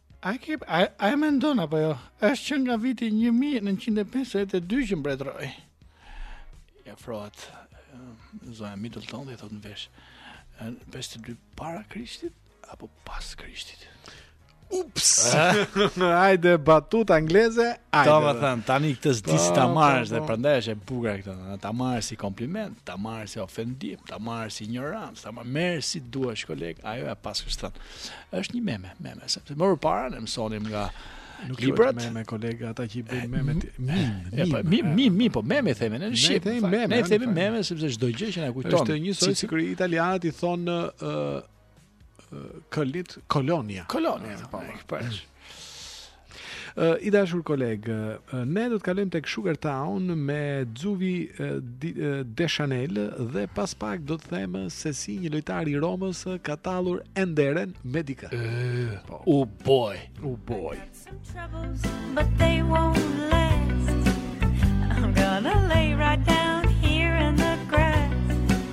A ke a, a e mendon apo jo? Është që nga viti 1952 që mbretëron. I afrohet zonja Middleton i thotë në vesh. 52 para Krishtit apo pas Krishtit? Ups. Hajde batutë angleze. Hajde. Do të them tani këtë s'di si ta po, marrësh po, dhe po. prandaj është e bukur këtë. Ta marrësh si kompliment, ta marrësh si ofendim, ta marrësh si ignorancë, ta marrësh si duash koleg, ajo e paska thënë. Është një meme, meme, sepse më parë ne mësonim nga nuk librat me me kolega ata që i bëjnë meme ti meme po, meme meme meme po meme theme në shqip ne themi meme sepse çdo gjë që na kujton është një soi sikur italianët i thon ë Këlnit Kolonia kolonia po, po. I dashur koleg, ne do të kalojmë tek Sugar Town me Xuvi De Chanel dhe pas pak do të themi se si një lojtar i Romës ka tallur menderen me dikë. Po. U boj, u boj. But they won't last. I'm gonna lay right down here in the grass.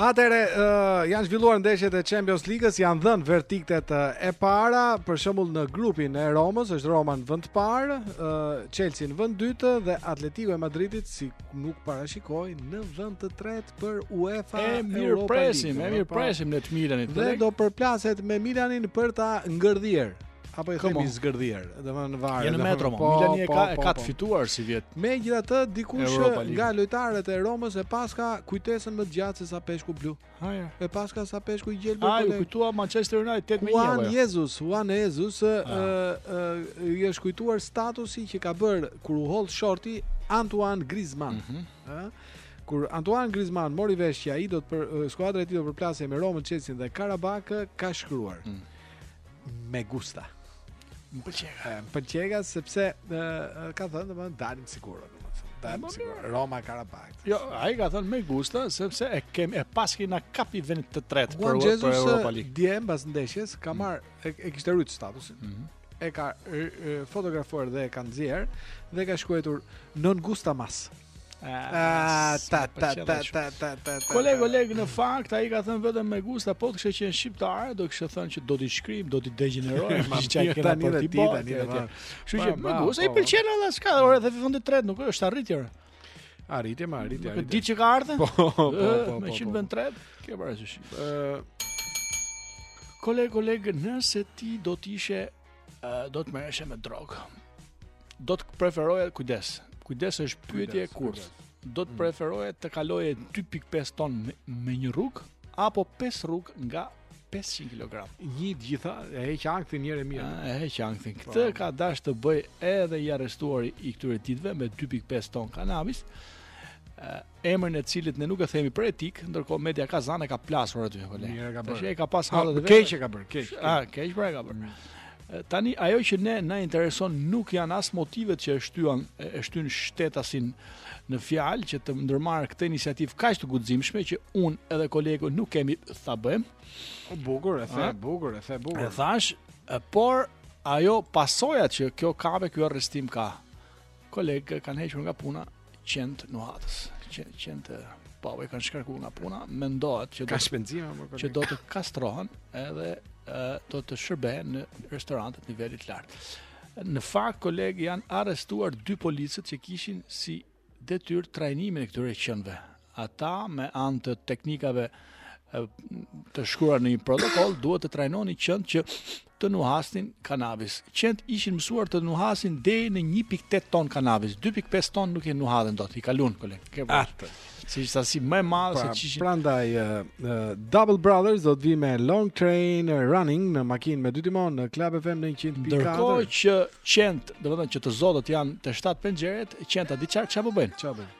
Atëherë uh, janë zhvilluar ndeshjet e Champions League-s, janë dhënë verdiktet e para, për shembull në grupin e Romës, është Roma në vend të parë, uh, Chelsea në vend të dytë dhe Atletico e Madridit si nuk parashikohej në vend të tretë për UEFA e mirë presim, e mirë presim në të Milanit. Dhe do përplaset me Milanin për ta ngërdhirë. apo i themi zgërdhirë, domethënë varet. Në metro, po, Milani e po, ka e po, ka të fituar sivjet. Megjithatë, dikush nga lojtarët e Romës e paska kujtesën më të gjatë se sa peshku blu. Ha ja. E paska sa peshku i gjelbër. Iu kujtua Manchester United 8-1. Juan jo? Jezus, Juan Jezus, ë ë i është kujtuar statusi që ka bërë kur u hodh shorti Antoine Griezmann. Mhm. Ëh. Mm -hmm kur Antoine Griezmann mori vesh që ai do të për skuadra e tij do të përplasej me Romën, Chelsea dhe Karabakh, ka shkruar. Mm. Me gusta. Më pëlqeka, më pëlqeka sepse e, ka thënë domethënë dalim sigurt, domethënë. Dalim sigurt. Roma Karabakh. Jo, ai ka thënë me gusta sepse e kemi e paski na kapi vendin e tretë për, për Europa League. Dje mbas ndeshjes ka mm. marrë e, e kishte ruajt statusin. Mm -hmm. E ka fotografuar dhe e ka nxjerrë dhe ka shkruar no gusta mas. Ah, ta ta ta ta ta ta. Koleg, koleg, në fakt ai ka thënë vetëm me gusta, po të kishte qenë shqiptar, do kishte thënë që do t'i shkrijmë, do t'i degjenerojmë, ma çaj këta një dhe ti tani. Kështu që me gusta i pëlqen edhe s'ka, ore dhe vendi i tretë nuk është arritje. Arritje, ma arritje. Nuk di çka ardhën? Po, po, po, po. Me qenë vend tret, ke parasysh. Ë Koleg, koleg, nëse ti do të ishe uh, do të merreshe me drogë. Do të preferoje kujdes. Kujdes është pyetje kurth. Do të mm. preferoje të kaloje 2.5 ton me, me një rrugë apo 5 rrugë nga 500 kg. Një gjitha e heq ankthin njëherë e mirë. Ah, e heq ankthin. Po. Këtë ka dash të bëjë edhe i arrestuari i këtyre ditëve me 2.5 ton kanabis. emrin e cilit ne nuk e themi për etikë, ndërkohë media kazan e ka plasur aty apo le. Mirë ka bërë. Tash e ka pas po, hallet e vet. Keq e ka bërë, keq. Ah, keq pra e ka bërë. Mm. Tani ajo që ne na intereson nuk janë as motivet që e shtyan e shtyn shtetasin në fjalë që të ndërmarrë këtë iniciativë kaq të guximshme që unë edhe kolegu nuk kemi ta bëjmë. O bukur, e the, bukur, e the bukur. E thashë, por ajo pasojat që kjo ka me ky arrestim ka Koleg kanë hequr nga puna qentë nuhatës, qentë pa po kanë shkarkuar nga puna, mendohet që do të që do të kastrohen edhe do të shërbejnë në restorante të nivelit lart. Në fakt koleg janë arrestuar dy policët që kishin si detyrë trajnimin e këtyre qenve. Ata me anë të teknikave të shkruara në një protokoll duhet të trajnonin qentë që të nuhasin kanabis. Qentë ishin mësuar të nuhasin deri në 1.8 ton kanabis. 2.5 ton nuk e nuhatën dot, i kaluan koleg. Ke ah. bërë. Si është sasi më e madhe se pra, çishin. Prandaj uh, uh, Doobie Brothers do të vijë me Long Train Running në makinë me dy timonë në Club FM 100.4. Ndërkohë që qentë, domethënë që të zotët janë te shtatë penxheret, qentë di çfarë çfarë po bëjnë? Çfarë bëjnë?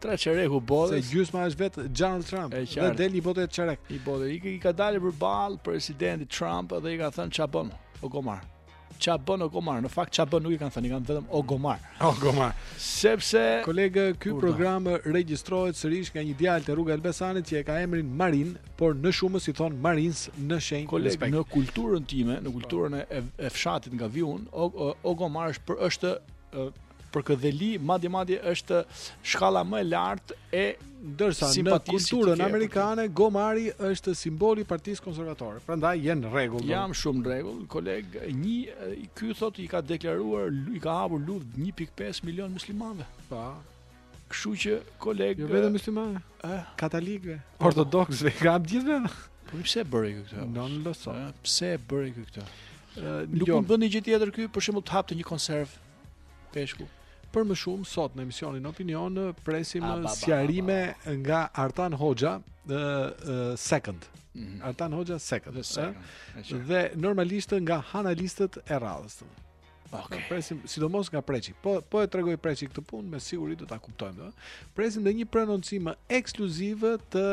Tre çereku i botës. Se gjysma është vetë Donald Trump. Edhe del i botës çerek. I botës i, i ka dalë përballë presidentit Trump dhe i ka thënë ça bën o gomar. Ça bën o gomar? Në fakt ça bën nuk i kanë thënë, i kanë thënë vetëm o gomar. O gomar. Sepse koleg ky Urdhëro. program regjistrohet sërish nga një djalë te rruga e Elbasanit që e ka emrin Marin, por në shumës i thonë Marins në shenjë Koleg, respekti. Në kulturën time, në kulturën e, e fshatit nga vij unë, o, o, o gomar është për është përkëdheli, madje madje është shkalla më e lartë e ndërsa në kulturën amerikane gomari është simboli i Partisë Konservatore. Prandaj jam në rregull. Jam shumë në rregull, koleg. Një ky thotë i ka deklaruar, i ka hapur luftë 1.5 milion muslimanëve. Po. Kështu që koleg jo vetëm muslimanë, eh? katolikëve, ortodoksëve, të gjithëve. Po pse e bëri këtë? Non lo so. Pse e bëri këtë? Nuk jo. mund bënte gjë tjetër ky, për shembull të hapte një konservë Peshku. Për më shumë sot në emisionin Opinion presim sqarime nga Artan Hoxha, ë second. Mhm. Artan Hoxha second. Dhe normalisht nga analistët e radhës. Okay. Po, presim, sidomos nga Preçi. Po po e tregoi Preçi këtë punë, me siguri do ta kuptojmë. Presim dhe një prononcim ekskluziv të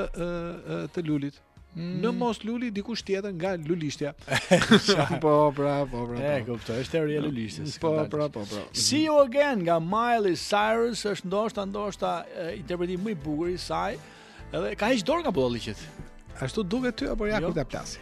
të Lulit. Mm. Në mos luli dikush tjetër nga lulishtja. po, pra, po, pra. E po. kuptoj, është teoria e lulishtes. Po, pra, po, pra. See you again nga Miley Cyrus është ndoshta ndoshta interpretimi më i bukur i saj. Edhe ka hequr dorë nga budallallëqet. Ashtu duket ty apo ia jo. kur ta plasi?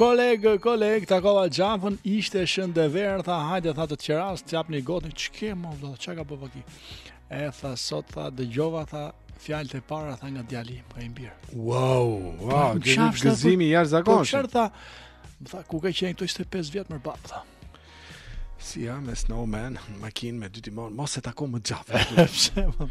Koleg, koleg, takova Xhafën, ishte shend e verë, tha hajde, tha të të qeras, të jap një gotë, ç'ke mor vëlla, ç'ka bërë vaki? E tha, sot tha, dëgjova, tha, fjalët e para, tha nga djali, po e mirë. Wow, wow, po, gëzimi, po, gëzimi, i jashtëzakonshëm. Po çfarë, tha, më tha, ku ke qenë këto 25 vjet more babë, tha. Sia me Snowman, makinë me dy timonë, mos e tako më Xhafën.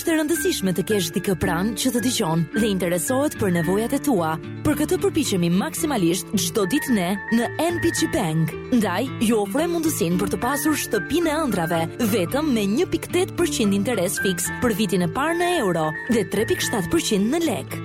është e rëndësishme të kesh dikë pranë që të dëgjon dhe interesohet për nevojat e tua. Për këtë përpiqemi maksimalisht çdo ditë ne në NBG Bank. Ndaj, ju ofrojmë mundësinë për të pasur shtëpinë e ëndrrave vetëm me 1.8% interes fiks për vitin e parë në euro dhe 3.7% në lek.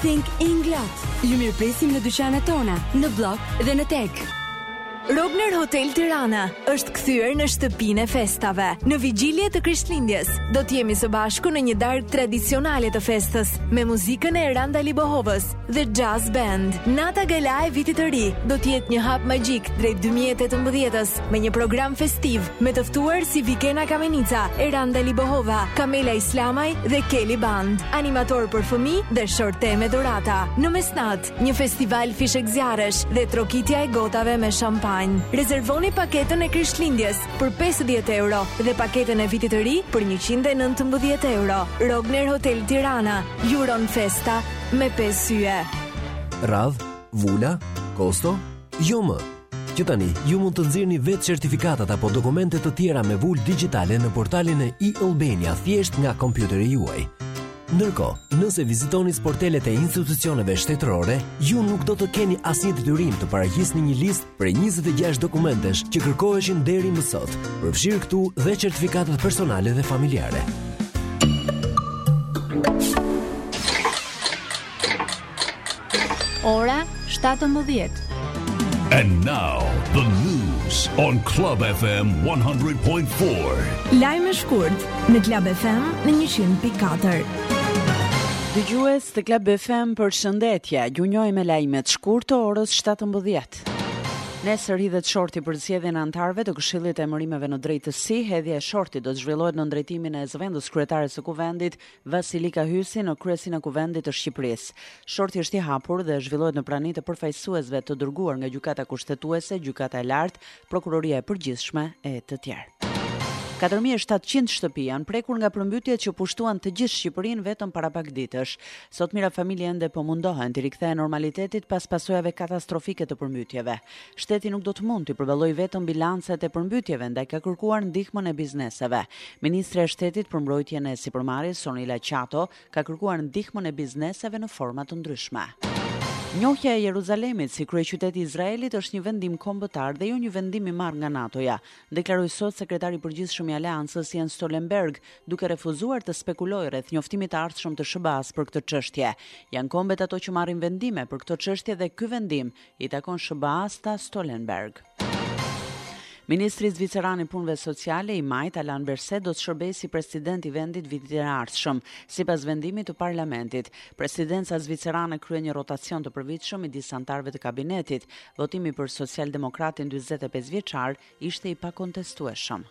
Think Inglot. Ju mirëpresim në dyqanet tona, në Bllok dhe në TEG. Rogner Hotel Tirana është kthyer në shtëpinë e festave. Në vigjilje të Krishtlindjes do të jemi së bashku në një darkë tradicionale të festës me muzikën e Eranda Libohovës dhe Jazz Band. Nata gala e vitit të ri do të jetë një hap magjik drejt 2018-s me një program festiv me të ftuar si Vikena Kamenica, Eranda Libohova, Kamela Islamaj dhe Kelly Band, animator për fëmijë dhe shorte me dhurata. Në mesnatë, një festival fishekzjarrësh dhe trokitja e gotave me shampanjë. Rezervoni paketën e krishtlindjes për 50 euro dhe paketën e vitit të ri për 119 euro. Rogner Hotel Tirana, ju uron festa me 5 yje. Radhë, vula, kosto, jo më. Që tani, ju mund të nxirrni vetë certifikatat apo dokumente të tjera me vulë digjitale në portalin e-Albania thjesht nga kompjuteri juaj. Ndërkohë, nëse vizitoni sportelet e institucioneve shtetërore, ju nuk do të keni asnjë detyrim të paraqisni një listë prej 26 dokumentesh që kërkoheshin deri më sot, përfshirë këtu dhe certifikatat personale dhe familjare. Ora 17. And now the news on Club FM 100.4. Lajme shkurt në Club FM në 100.4. Dëgjues të Club FM përshëndetje, ju njohim me lajmet shkurt të orës 17. Nesër hidhet shorti për zgjedhjen e anëtarëve të Këshillit të Emërimeve në Drejtësi. Hedhja e shortit do të zhvillohet nën drejtimin e zëvendëskryetares së Kuvendit, Vasilika Hysi në Kryesinë e Kuvendit të Shqipërisë. Shorti është i hapur dhe zhvillohet në prani të përfaqësuesve të dërguar nga Gjykata Kushtetuese, Gjykata e Lartë, Prokuroria e Përgjithshme e të tjerë. Katër mijë e shtatëqind shtëpi janë prekur nga përmbytjet që pushtuan të gjithë Shqipërinë vetëm para pak ditësh. Sot mijëra familje ende po mundohen t'i rikthehen normalitetit pas pasojave katastrofike të përmbytjeve. Shteti nuk do të mund t'i përballojë vetëm bilancet e përmbytjeve ndaj ka kërkuar ndihmën e bizneseve. Ministrja e Shtetit për Mbrojtjen e Sipërmarrjes, Sonila Qato, ka kërkuar ndihmën e bizneseve në forma të ndryshme. Njohja e Jeruzalemit si kryeqyteti i Izraelit është një vendim kombëtar dhe jo një vendim i marrë nga NATO-ja, deklaroi sot sekretari i përgjithshëm i Aleancës Jens Stoltenberg, duke refuzuar të spekulojë rreth njoftimit të ardhshëm të SHBA-së për këtë çështje. Janë kombet ato që marrin vendime për këto çështje dhe ky vendim I takon SHBA-së, tha Stoltenberg. Ministri zviceran i Punëve Sociale i majtë Alain Berset do të shërbejë si president i vendit vitin e ardhshëm, sipas vendimit të parlamentit. Presidenca zvicerane kryen një rrotacion të përvitshëm midis anëtarëve të kabinetit. Votimi për socialdemokratin dyzet e pesë vjeçar ishte i pakontestueshëm.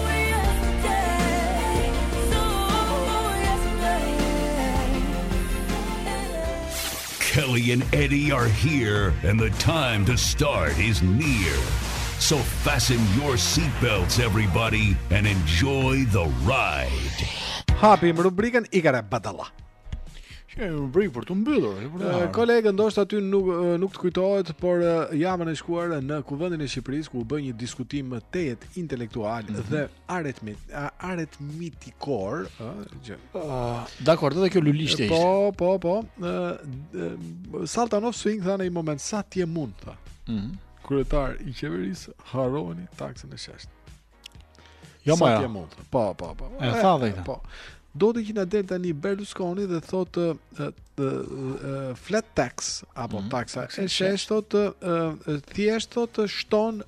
and Eddie are here, and the time to start is near. So fasten your seatbelts, everybody, and enjoy the ride. Happim rubriken i garabatala. Kemi break për të mbyllur, e për të ardhur. Kolegë, ndoshta ty nuk nuk të kujtohet, por javën e shkuar në Kuvendin e Shqipërisë ku u bë një diskutim më tejet intelektual mm -hmm. dhe aritmit, aritmitikor, ë, gjë. Uh, Dakor, edhe kjo lulishte ishte. Po, po, po. Uh, Sultan of Swing tha në një moment sa ti e mund tha. Mhm. Mm Kryetari i qeverisë harrojeni taksën e sheshtë. Jo më. Po, po, po. E tha dhe Po. Do ti që na del tani Berlusconi dhe thotë flat tax apo mm -hmm. taksa e sheshtë thotë thjesht thotë shton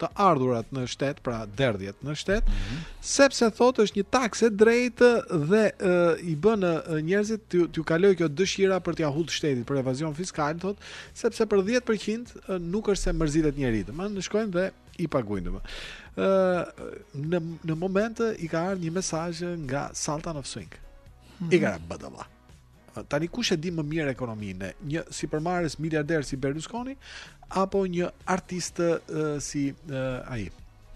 të ardhurat në shtet, pra derdhjet në shtet, mm -hmm. sepse thotë është një taksë e drejtë dhe i bën njerëzit t'ju t'ju kalojë kjo dëshira për t'ia hudh shtetit për evazion fiskal, thotë, sepse për 10% nuk është se mërzitet njeriu. Domethënë shkojnë dhe i paguajnë domo. Ë në në moment i ka ardhur një mesazh nga Sultan of Swing. Mm -hmm. Ik ore budalla. Tani kush e di më mirë ekonominë, një sipërmarrës miliarder si Berlusconi apo një artist uh, si uh, ai?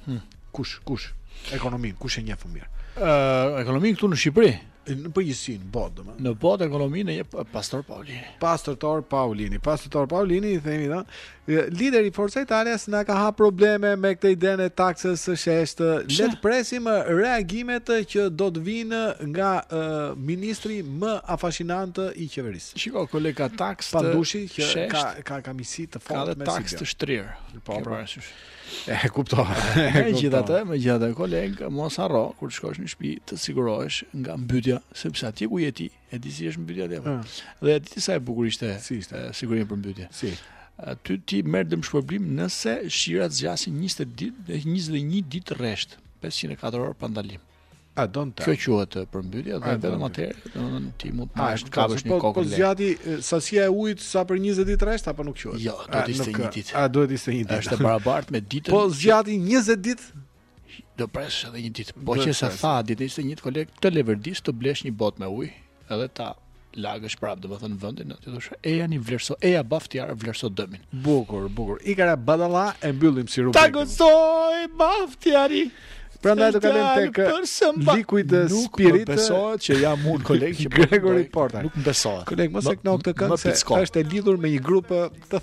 Hmm. Kush, kush? Ekonominë, kush e njeh më mirë? Ë uh, ekonominë këtu në Shqipëri. Në përgjithësi në botë, domethënë. Në botë ekonominë e njeh Pastor Paulini. Pastor Paulini, Pastor Paulini i themi do. Lideri i Forza Italias na ka hap probleme me këtë idenë e taksës së sheshtë. Le të presim reagimet që do të vijnë nga uh, ministri më afashinant i qeverisë. Shiko, kolega taks të Pandushi që ka ka ka miqësi të fortë me Ka taksë të shtrirë. Po, pra. E kuptoj. Megjithatë, megjithatë koleg, mos harro kur të shkosh në shtëpi të sigurohesh nga mbytja, sepse atje ku je ti, e di si është mbytja atje. Po. Ah. Dhe e di sa e bukur ishte si ishte sigurimi për mbytje. Si. Ty ti merr dëmshpërblim nëse shirat zgjasin 20 ditë, 21 ditë rresht, 504 orë pa ndalim. A don ta. Kjo quhet përmbytje dhe vetëm atëherë, domethënë ti mund të marrësh, të kapësh një po, kokë. Po zgjati sasia e ujit sa për 20 ditë rresht apo nuk quhet? Jo, do të ishte një ditë. A duhet të ishte një ditë? Është e barabartë me ditën. Po zgjati 20 ditë do presh edhe një ditë. Po qe sa tha ditën ishte një koleg të leverdis të blesh një bot me ujë. Edhe ta lagësh prap, domethënë vendin aty thuash, eja ne vlerëso, eja Baftiar vlerëso dëmin. Bukur, bukur. Ikara Badalla e mbyllim si rubrikë. Ta gëzojë Baftiari. Prandaj do kalojmë tek Liquid Spirit. Nuk më besohet që jam unë koleg që po Gregory Porter. Nuk më besohet. Koleg, mos e këndo këtë këngë se është e lidhur me një grup të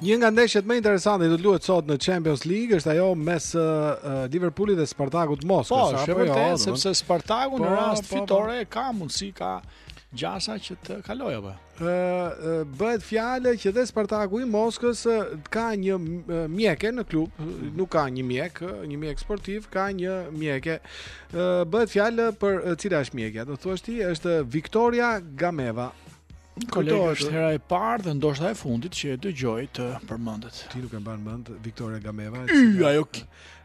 Një nga ndeshjet më interesante që do të luhet sot në Champions League është ajo mes uh, Liverpoolit dhe Spartakut të Moskës. Po, është jo, vërtet jo, sepse Spartaku në po, rast po, po. fitore ka mundësi ka gjasa që të kalojë apo. bëhet fjalë që dhe Spartaku i Moskës ka një mjeke në klub, mhm. nuk ka një mjek, një mjek sportiv, ka një mjeke. Bëhet fjalë për cila është mjekja, do thuash ti, është Victoria Gameva. Koleg, është hera e parë dhe ndoshta e fundit që e dëgjoj të përmendet. Ti nuk e mban mend Victoria Gameva? Ai ajo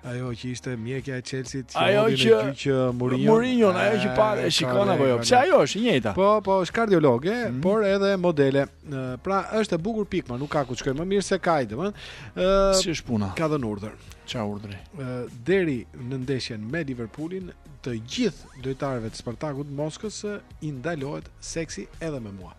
Ajo që ishte mjekja e Chelsit që ajo që gjyq Mourinho. Mourinho, ajo që pa e shikon apo jo. Pse ajo është e njëjta? Po, po, është kardiologe, mm -hmm. por edhe modele. Pra, është e bukur pikë, ma nuk ka ku të shkojë më mirë se kaq, domethënë. Ë, si është puna? Ka dhënë urdhër. Ça urdhri? Ë, deri në ndeshjen me Liverpoolin, të gjithë lojtarëve të Spartakut të Moskës i ndalohet seksi edhe me mua.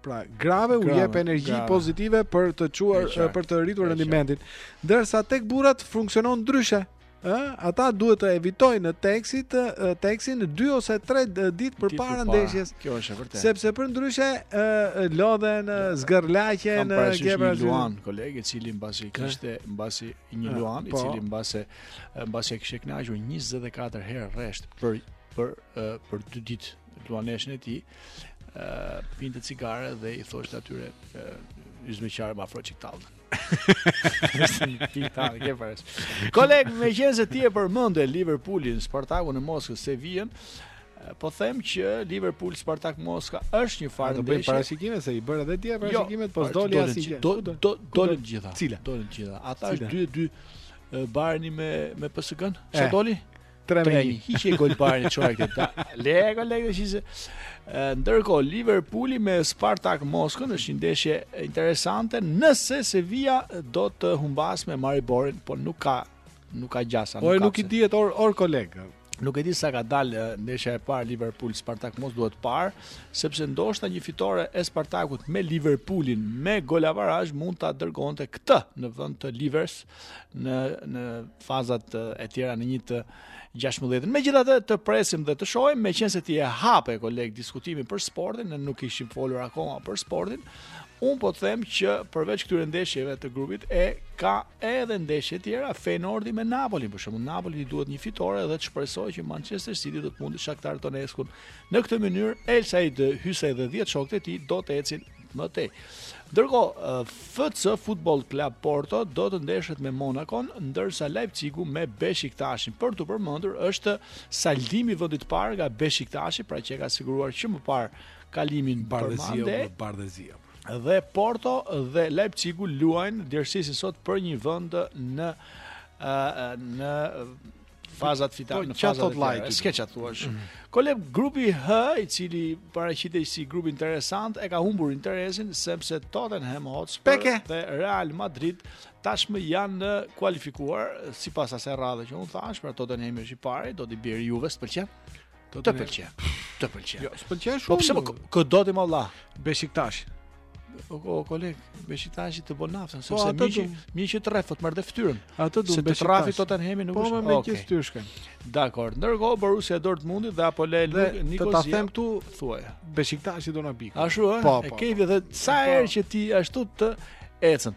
Pra, grave u jep energji grave. pozitive për të çuar për të rritur rendimentin, ndërsa tek burrat funksionon ndryshe. Ë, ata duhet të evitojnë ë seksin, seksin 2 ose 3 ditë përpara ndeshjes. Kjo është e vërtetë. Sepse përndryshe ë lodhen, zgërlaqen, gjë pra si luan, koleg, i cili mbasi kishte mbasi një luan, i po. cili mbasi mbasi e kishte kënaqur 24 herë rresht për për për 2 ditë Luaneshën e tij, pinte cigare dhe i thoshte atyre u smeqar ma afro çik tablën. Koleg, meqenëse ti e përmënde Liverpoolin, Spartakun e Moskës, se vijen, po them që Liverpool Spartak Moska është një farë ndeshje. Do bëj parashikime se i bëra edhe dje, jo, parashikimet, po s'doli asgjë. Do do do dolën të gjitha. Cila? Dolën të gjitha. A thashë 2-2 Bayerni me me PSG-n. Çfarë doli? 3 me 1. Hiqe gol parë në çuar këtë. Le e gol lagë shise. Ndërkohë Liverpooli me Spartak Moskën është një ndeshje interesante. Nëse Sevilla do të humbas me Mariborin, po nuk ka nuk ka gjasa. Po nuk i dihet or or koleg. Nuk e di sa ka dal ndeshja e parë Liverpool Spartak mos duhet parë, sepse ndoshta një fitore e Spartakut me Liverpoolin me gol avarazh mund ta dërgonte këtë në vend të Livers në në fazat e tjera, në një të 16. Megjithatë të presim dhe të shohim, meqense ti e hape koleg diskutimin për sportin, ne nuk ishim folur akoma për sportin. Un po të them që përveç këtyre ndeshjeve të grupit e ka edhe ndeshje të tjera Feyenoordi me Napoli, për shembull Napoli i duhet një fitore dhe të shpresoj që Manchester City do të mundi Shakhtar Donetskun. Në këtë mënyrë Elsaid Hysaj dhe 10 shokët e tij do të ecin Më tej. Ndërkohë, FC Football Club Porto do të ndeshet me Monakon, ndërsa Leipzigu me Beshiktashin. Për t'u përmendur është saldimi i vendit të parë nga Beshiktashi, pra që e ka siguruar që më parë kalimin për mande. Bardhezio, Dhe Porto dhe Leipzigu luajnë derbin si sot për një vend në në fazat fitare, në fazat e tjera. S'ke ça t'thuash. Mm. Koleg grupi H, i cili paraqitej si grup interesant, e ka humbur interesin sepse Tottenham Hotspur dhe Real Madrid tashmë janë kualifikuar sipas asaj radhe që un thash, pra Tottenham është i pari, do t'i bjerë Juves, t'pëlqen? Të pëlqen. Të pëlqen. Jo, s'pëlqen po shumë. Po pse po kë do ti më vëlla? Besiktash. O, o koleg, Besiktashi të bën naftën po, sepse po, miqi, miqi të rrefot merr dhe fytyrën. Atë do të bësh trafi Tottenhamin nuk po, është. Po me okay. gjithë Dakor. Ndërkohë Borussia Dortmundi dhe Apoel Nikozia. Të ta them këtu thuaj. Besiktashi do na bjerë. Ashtu ë? Po, po, e ke vetë sa herë që ti ashtu të ecën.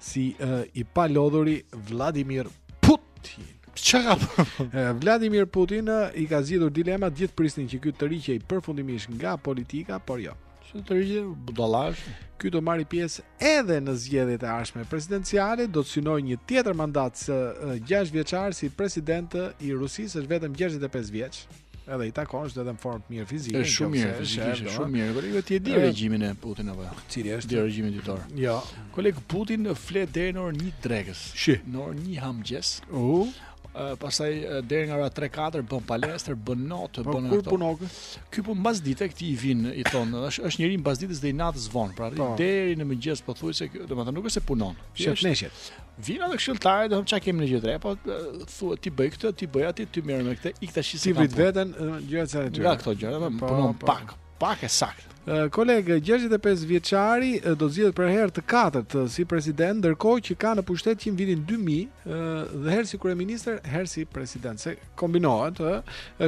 Si uh, i palodhuri Vladimir Putin. Çka ka bërë? Vladimir Putin uh, i ka zgjidhur dilemat, gjithë prisnin që ky të tërhiqej përfundimisht nga politika, por jo. Që të tërhiqej budallash. Ky do marri pjesë edhe në zgjedhjet e ardhshme presidenciale, do të synojë një tjetër mandat së uh, 6 vjeçar si president i Rusisë, është vetëm 65 vjeç. Edhe i takon është edhe në formë të mirë fizike. Është shumë mirë fizikisht, është shumë mirë. Koleg ti e di regjimin e Putin apo? Cili është? Di regjimin ditor. Jo. Koleg Putin fle deri në orën 1 të drekës. Shi. Në orën 1 ha mëngjes. U. Uh. Pastaj deri nga ora 3-4 bën palestër, bën not, po, bën ato. Kur punon ky? Ky po mbas dite këtij i vin i thon, është është njeri i mbasdites dhe i natës von, pra po. deri në mëngjes pothuajse, domethënë nuk është se punon. Sheh ndeshjet. Vijnë edhe këshilltarët, domethënë çka kemi në gjithë tre, po thotë ti bëj këtë, ti bëj atë, ti merru me këtë, ik tashi vrit veten, gjëra të tjera. Nga këto gjëra, po, punon po. pak, pak e saktë. Koleg, 65 vjeçari do të zgjidhet për herë të katërt si president, ndërkohë që ka në pushtet që në vitin 2000 dhe herë si kryeministër, herë si president. Se kombinohet, ë,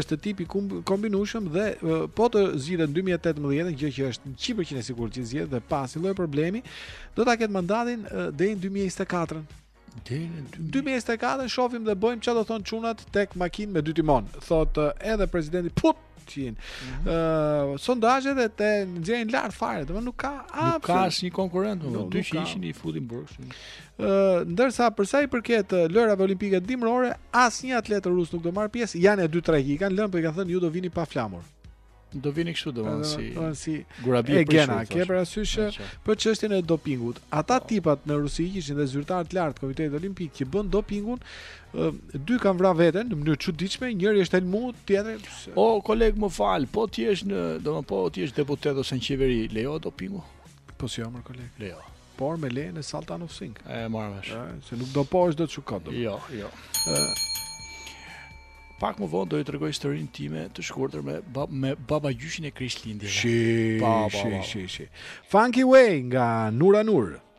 është tip i kombinueshëm dhe ë, po të zgjidhet në 2018, gjë që është 100% e sigurt që zgjidhet dhe pa asnjë lloj problemi, do ta ketë mandatin deri në 2024. Deri në 2024 shofim dhe bëjmë çfarë do thonë çunat tek makinë me dy timonë, thotë edhe presidenti Put. Çin. Mhm. Ë, uh, sondazhet e nxjerrin lart fare, domethënë nuk ka absolut. Nuk ka asnjë konkurrent, të dy që ishin i futi në burg. Ë, ndërsa për sa i përket lojërave olimpike dimrore, asnjë atlet rus nuk do marr pjesë, janë dy tre që i kanë lënë, por i kanë thënë ju do vini pa flamur. Do vini kështu do vini si do si gurabije gjëra që për arsye për çështjen e dopingut. Ata po. tipat në Rusi që ishin dhe zyrtarë të lartë të Komitetit Olimpik që bënë dopingun dy kanë vrarë veten në mënyrë të çuditshme, njëri është helmuar, tjetri O koleg më fal, po ti je në, domethënë po ti je deputet ose në qeveri, lejo dopingun. Po si jo mër koleg. Lejo. Por me lejen e Sultan of Swing. E marr vesh. Se nuk do po është do të shukot. Jo, jo. E, pak më vonë do i tregoj historinë time të shkurtër me bab, me baba gjyshin e Krishtlindjes. Shi, shi, shi, shi. Funky Way nga Nura Nur.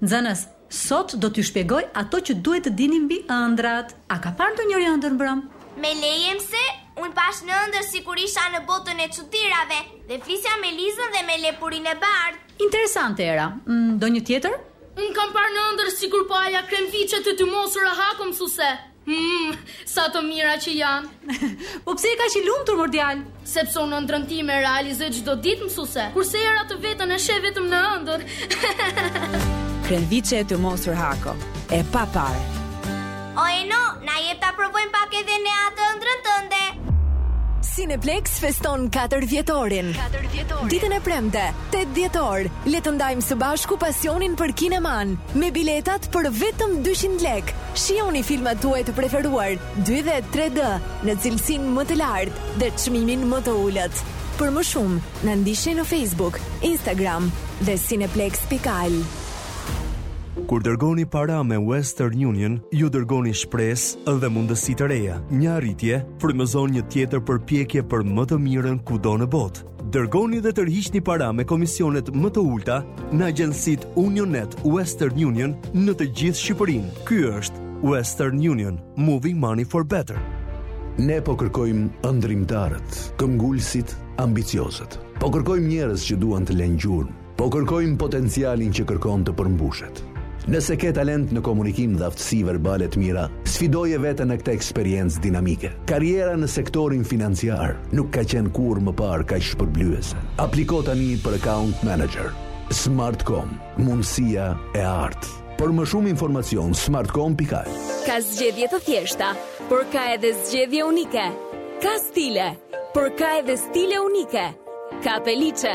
Nxënës, sot do t'ju shpjegoj ato që duhet të dini mbi ëndrrat. A ka parë ndonjëri ëndërr mbrëmë? Me leje mësuese, unë pashë në ëndërr sikur isha në botën e çudirave dhe flisja me Lizën dhe me lepurin e bardhë. Interesante Era, mm, ndonjë tjetër? Unë kam parë në ëndërr sikur po haja kremviçe të tymosura Hako mësuese. Hum, sa të mira që janë. po pse je kaq i lumtur mor djalë? Sepse unë ëndrrën time e realizoj çdo ditë mësuese. Kurse Era të vetën e sheh vetëm në ëndërr. Kremviçe e tymosur Hako, e paparë. O Eno, na jep ta provojmë pak edhe ne atë ëndrrën tënde. Cineplex feston 4 vjetorin. 4 vjetorin. Ditën e premte, tetë dhjetor, le të ndajmë së bashku pasionin për kinemanë, me biletat për vetëm dyqind lekë. Shijoni filmat tuaj të preferuar, dy dhe tre D, në cilësinë më të lartë dhe çmimin më të ulët. Për më shumë, na ndiqni në Facebook, Instagram dhe Cineplex.al. Kur dërgoni para me Western Union, ju dërgoni shpresë dhe mundësi të reja. Një arritje frymëzon një tjetër përpjekje për më të mirën kudo në botë. Dërgoni dhe tërhiqni para me komisionet më të ulta në agjencitë Unionnet Western Union në të gjithë Shqipërinë. Ky është Western Union, moving money for better. Ne po kërkojmë ëndrrimtarët, këmbëngulësit, ambiciozët. Po kërkojmë njerëz që duan të lënë gjurmë Po kërkojmë potencialin që kërkon të përmbushet. Nëse ke talent në komunikim dhe aftësi verbale të mira, sfidoje veten në këtë eksperiencë dinamike. Karriera në sektorin financiar nuk ka qenë kurrë më parë kaq shpërblyese. Apliko tani për Account Manager. Smartcom, mundësia e artë. Për më shumë informacion, smartcom.al Ka zgjedhje të thjeshta, por ka edhe zgjedhje unike. Ka stile, por ka edhe stile unike. Ka peliçe,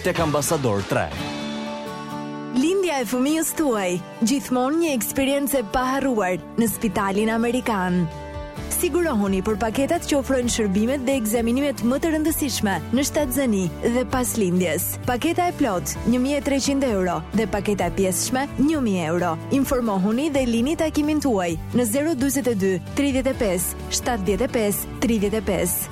Tek Ambasador tre. Lindja e fëmijës tuaj, gjithmonë një eksperiencë e paharruar në Spitalin Amerikan. Sigurohuni për paketat që ofrojnë shërbimet dhe ekzaminimet më të rëndësishme në shtatzëni dhe pas lindjes. Paketa e plotë 1300 euro dhe paketa e pjesshme 1000 euro. Informohuni dhe lini takimin tuaj në 042 35 75 35.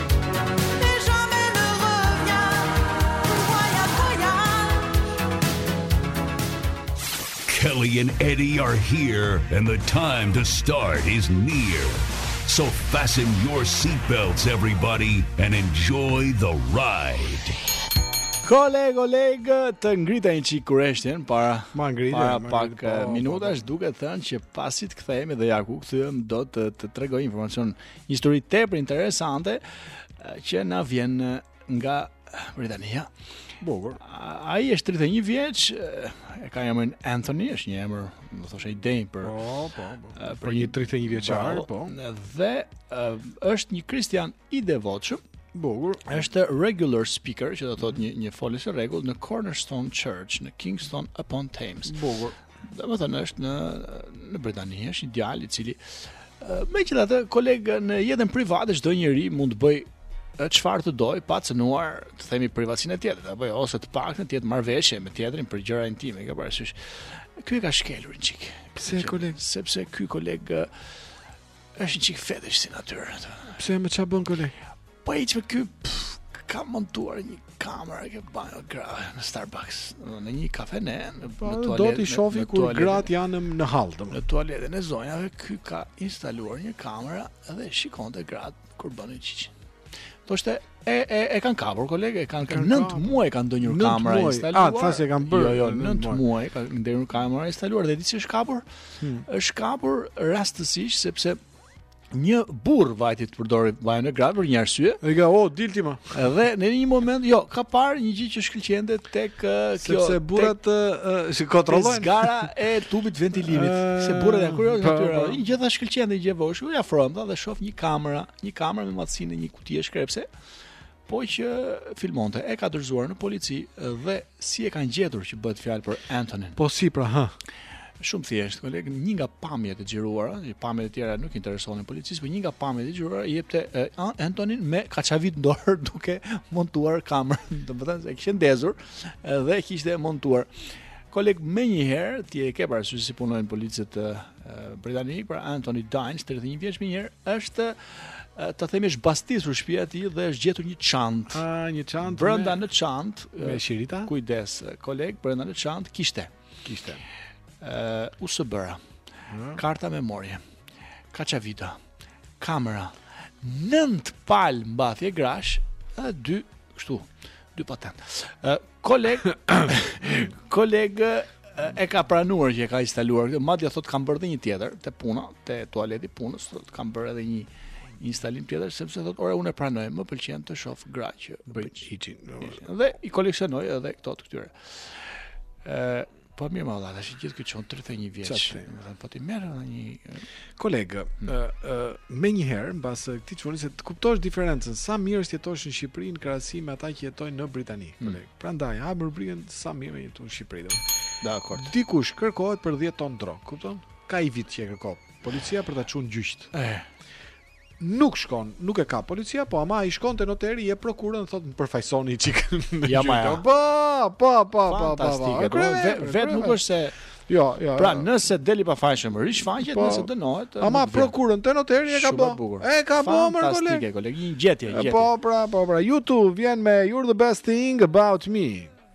Kelly and Eddie are here and the time to start is near. So fasten your seatbelts everybody and enjoy the ride. Koleg, koleg, të ngrita një çikë kureshtjen para, ma ngrita, para ma pak ngrita, eh, po, po, minutash po. duke thënë që pasi të kthehemi dhe ja ku u kthyem do të, të tregoj informacion Një histori tepër interesante që na vjen nga Britania. Bukur. Ai është 31 vjeç, e ka emrin Anthony, është një emër, do të thoja i denjë për po, po, po. për një 31 vjeçar, po. Dhe është një kristian i devotshëm. Bukur. Është regular speaker, që do të thotë një një folës i rregullt në Cornerstone Church në Kingston upon Thames. Bukur. Domethënë është në, në Britani, është një djalë i cili, megjithatë koleg në jetën private, çdo njeri mund të bëjë çfarë të dojë, pa cenuar të themi privatësinë e tjetrit, apo jo, ose të paktën të jetë marrëveshje me tjetrin për gjëra intime, e ke parasysh. Ky e ka shkelur një çik. Pse koleg? Sepse ky koleg Është një çik fetish si natyrë atë. Pse mo çfarë bën koleg? Po ai çka ky ka montuar një kamerë që bën gra në Starbucks, në një kafe ne, në po, tualet. Do t'i shohë kur gratë janë në hall, domethënë. Në tualetin e zonjave ky ka instaluar një kamerë dhe shikonte gratë kur bënin çiçi. Do shte E e e kanë kapur koleg, e kanë kanë 9 muaj ka ndenjur kamera e instaluar. Ah, thashë kanë bërë. Jo, jo, 9 muaj ka ndenjur kamera e instaluar dhe di si është kapur. Hmm. Është kapur rastësisht sepse një burrë vajti të përdorë banjën e grave për një arsye. Ai ka, "Oh, dilti më." Dhe në një moment, jo, ka parë një gjë që shkëlqente tek uh, kjo sepse burrat tek, uh, si kontrollojnë zgara e tubit të ventilimit. Uh, se burrat janë kuriozë aty. Një gjë tha shkëlqente një gjë vosh, u afrova tha dhe shoh një kamera, një kamera me madhësinë e një Kuti shkrepse po që filmonte e ka dorëzuar në polici dhe si e kanë gjetur që bëhet fjalë për Antonin. Po si pra, ha. Shumë thjesht, koleg, një nga pamjet e xhiruara, ë pamjet e tjera nuk interesonin policisë, por një nga pamjet e xhiruara jepte Antonin me kaçavidë në dorë duke montuar kamerën. Domethënë e kishte ndezur dhe kishte montuar. Koleg, menjëherë ti e ke parasysh si punojnë policët Britani pra Anthony Dines, 31 vjeç menjëherë, është të themi është bastisur shtëpia e tij dhe është gjetur një çantë. Ah, një çantë. Brenda me... në çantë, me shirita. Kujdes, koleg, brenda në çantë kishte. Kishte. Ë, uh, USB-ra. Hmm. Karta memorie. Kaçavida. Kamera. Nëntë palë mbathje grash, dhe kështu, dy patenta. Ë, uh, Koleg, koleg e ka pranuar që e ka instaluar këtë, madje thotë kam bërë edhe një tjetër te puna, te tualeti i punës, thotë kam bërë edhe një instalim tjetër sepse thotë ore unë e pranoj, më pëlqen të shoh gra që bëjnë çiçin. Dhe i koleksionoj edhe këto të këtyre. Ë Po mirë mor ta marrsha gjithë ky çun 31 vjeç. Çfarë? Do të thonë po ti merr edhe një Koleg. Ë ë menjëherë mbas këtij që se të kuptosh diferencën sa mirë është të jetosh në Shqipëri në krahasim me ata që jetojnë në Britani, mm. koleg. Mm. Prandaj hapëm rubrikën sa mirë me jetu në Shqipëri. Dakor. Dikush kërkohet për 10 ton drogë, kupton? Ka një vit që e kërkon. Policia për ta çuar në gjyq. Ë. Nuk shkon, nuk e ka policia, po ama ai shkon te noteri, jep prokurën, thotë më përfaqësoni çik. Ja ma ja. Po, po, po, po, po. Fantastike. Po, vet vet nuk është se Jo, jo. Pra, jo. nëse del i pafajshëm, rishfaqet po, nëse dënohet. Ama prokurën te noteri e ka bë. E ka bë mo koleg. Fantastike, koleg, një gjetje, gjetje. Po, pra, po, pra, U2 vjen me You're the best thing about me.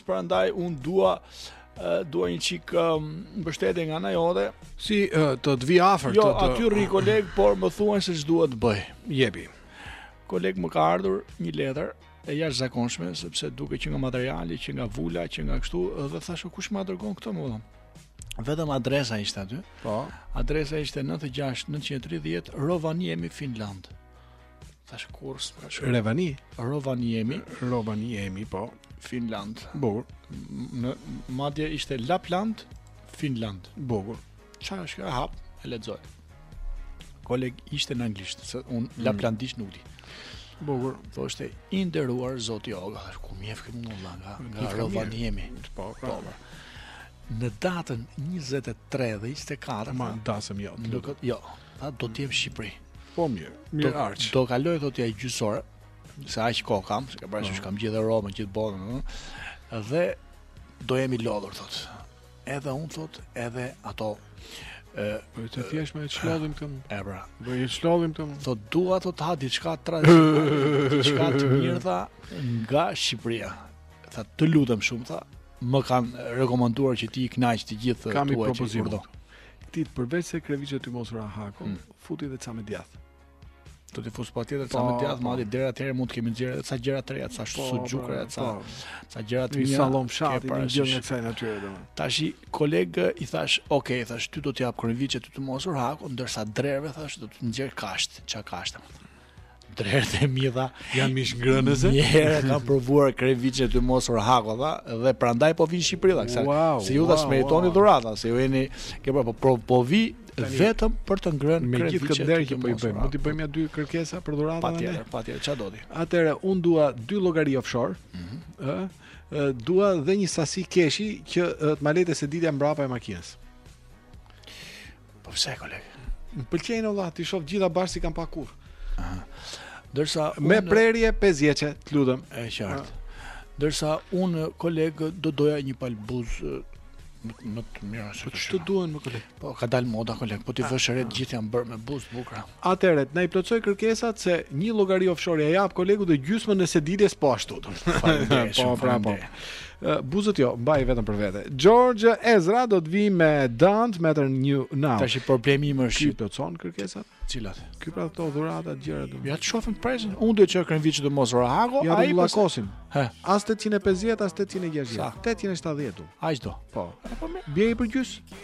Prandaj unë dua dua një çik mbështetje nga ana jote. Si të të vi afër jo, të. Jo, aty rri koleg, por më thuaj se ç'dua të bëj. Jepi. Koleg më ka ardhur një letër e jashtëzakonshme, sepse dukej që nga materiali, që nga vula, që nga kështu, dhe thashë, kush ma dërgon këtë domethënë? Vetëm adresa ishte aty. Po. Adresa ishte 96 930 Rovaniemi Finland. Tash kur s'po shoh. Revani, Rovaniemi, Rovaniemi, po. Finland. Bukur. Madje ishte Lapland, Finland. Bukur. Çfarë është kjo? E hap? E lexoj. Koleg ishte në anglisht, se unë mm. laplandisht nuk di. Bukur, thoshte i nderuar zoti Oga, ku më njeh këtu nga, nga Rovaniemi. Po, pra. po. Në datën 23 dhe 24 ma dasëm jo. Nuk jo, Tha do të jem në Shqipëri. Po mirë, mirë do, arç. Do kaloj thotë nja gjysmë ore, se aq kohë kam, se ka, pra se kam gjithë Europën, gjithë botën, ëh. Dhe do jemi lodhur thotë. Edhe un thotë, edhe ato ë po të thjesht të çlodhim këmbët. E pra. Do po i çlodhim këmbët. Thot dua të ha diçka tradicionale, diçka të mirë tha nga Shqipëria. Tha të lutem shumë tha, më kanë rekomanduar që ti i kënaq të gjithë. Thuaj një propozim. Ti përveç se kremviçe te Mos Ura Hako, hmm. futi edhe ca me djath. Do të fus patjetër ca po, me djath, po. madje deri atëherë mund të kemi nxjerrë edhe ca gjëra të reja, ca po, sugjukra, ca ca gjëra të mira. Sallam fshati, një gjë nga kësaj natyre domethënë. Tashi koleg i thash, "Ok, thash ty do të jap kremviçe te te Mos Ura Hako, ndërsa drerve thash do të nxjerr kasht, ca kasht." Drerët e mi tha janë mish ngrënëse. Një herë kam provuar kremviçe te Mos Ura Hako tha dhe prandaj po vij në Shqipëri tha. Se, wow, se ju wow, tha s'meritoni wow. dhurata, se ju jeni keq po po, po vi Tani, vetëm për të ngrënë me gjithë këtë nder që po i bëjmë. Mund t'i bëjmë nja dy kërkesa për dhuratë. Patjetër, patjetër, çfarë do ti? Atëre un dua dy llogari offshore. Ëh. Mm -hmm dua dhe një sasi keshi që të ma lejë te sedilja mbrapa e makinës. Po pse koleg? Më pëlqejnë valla, ti shoh gjitha bashkë s'i kam pa kurr. Aha. Dërsa unë... me prerje 5 qindshe, të lutem. E qartë. Ndërsa unë koleg do doja një pal buz më të mira se këto. Po ç'të duhen mo koleg. Po ka dal moda koleg, po ti ah, vësh re ah. të gjithë janë bërë me buz të bukra. Atëherë, na i plotësoi kërkesat se një llogari offshore ia jap kolegut dhe gjysmën e sediljes po ashtu. po, pra, po. Buzët jo, mbaji vetëm për vete. George Ezra do të vijë me Don't Matter Now. Tash problemi im është i plotëson kërkesat. Cilat? Ky pra këto dhuratat, gjëra do. Ja të shohim prezin. Unë do të çoj kremviçe te Mos Ura Hako, ja, ai po lakosim. Hë. As 850, as 860. 870. Aq do. Po. Apo më bie i përgjys.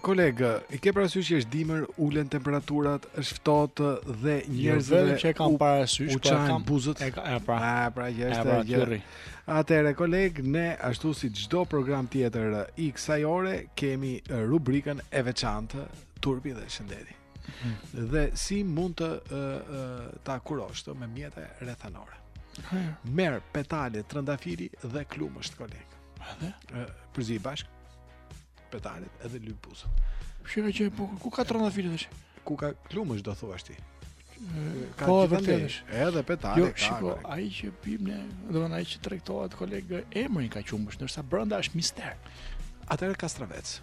Kolegë, i ke parasysh që është dimër, ulen temperaturat, është ftohtë dhe jo, njerëzve jo, që e kanë parasysh, u thahen buzët. E ka, pra. A, pra, që është pra, gjë. Atëre koleg, ne ashtu si çdo program tjetër i kësaj ore kemi rubrikën e veçantë Turpi dhe shëndeti. Dhe si mund të uh, uh, ta kurosh ti me mjete rrethanore. Merr petale trëndafili dhe klumësht kolegë. Edhe? Uh, përziji bashkë petalet edhe lyej buzët. Shyqyr që po ku ka trëndafila tash? Ku ka klumësh do thuash ti? Ka po vërtetësh. Edhe petale jo, ka. Shiko, ai që pim ne, do të thonë ai që tregtohet koleg emrin ka qumësh, ndërsa brenda është mister. Atëherë kastravec.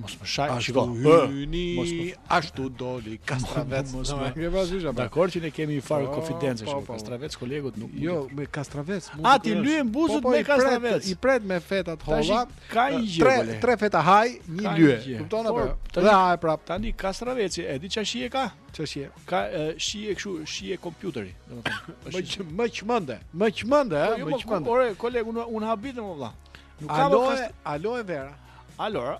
Mos më shaj ashtu, shiko. Hyni, mos më ashtu doli Kastravec. Mos më ke pasur apo? Dakor që ne kemi një farë po, konfidencë po, shumë po. Kastravec kolegut nuk. Jo, me Kastravec. A t'i lyen buzët me Kastravec. I pret me feta të holla. Ka një gjë. Tre tre feta ha, një lye. Kupton apo? Dhe ha prap. Tani Kastraveci, e di ç'shije ka? Ç'shije. Ka shije kështu, shije kompjuteri, domethënë. Më më çmënde. Më çmënde, ha, jo, më çmënde. Ore, kolegu, unë habitem valla. Nuk ka aloe, aloe vera. Alora.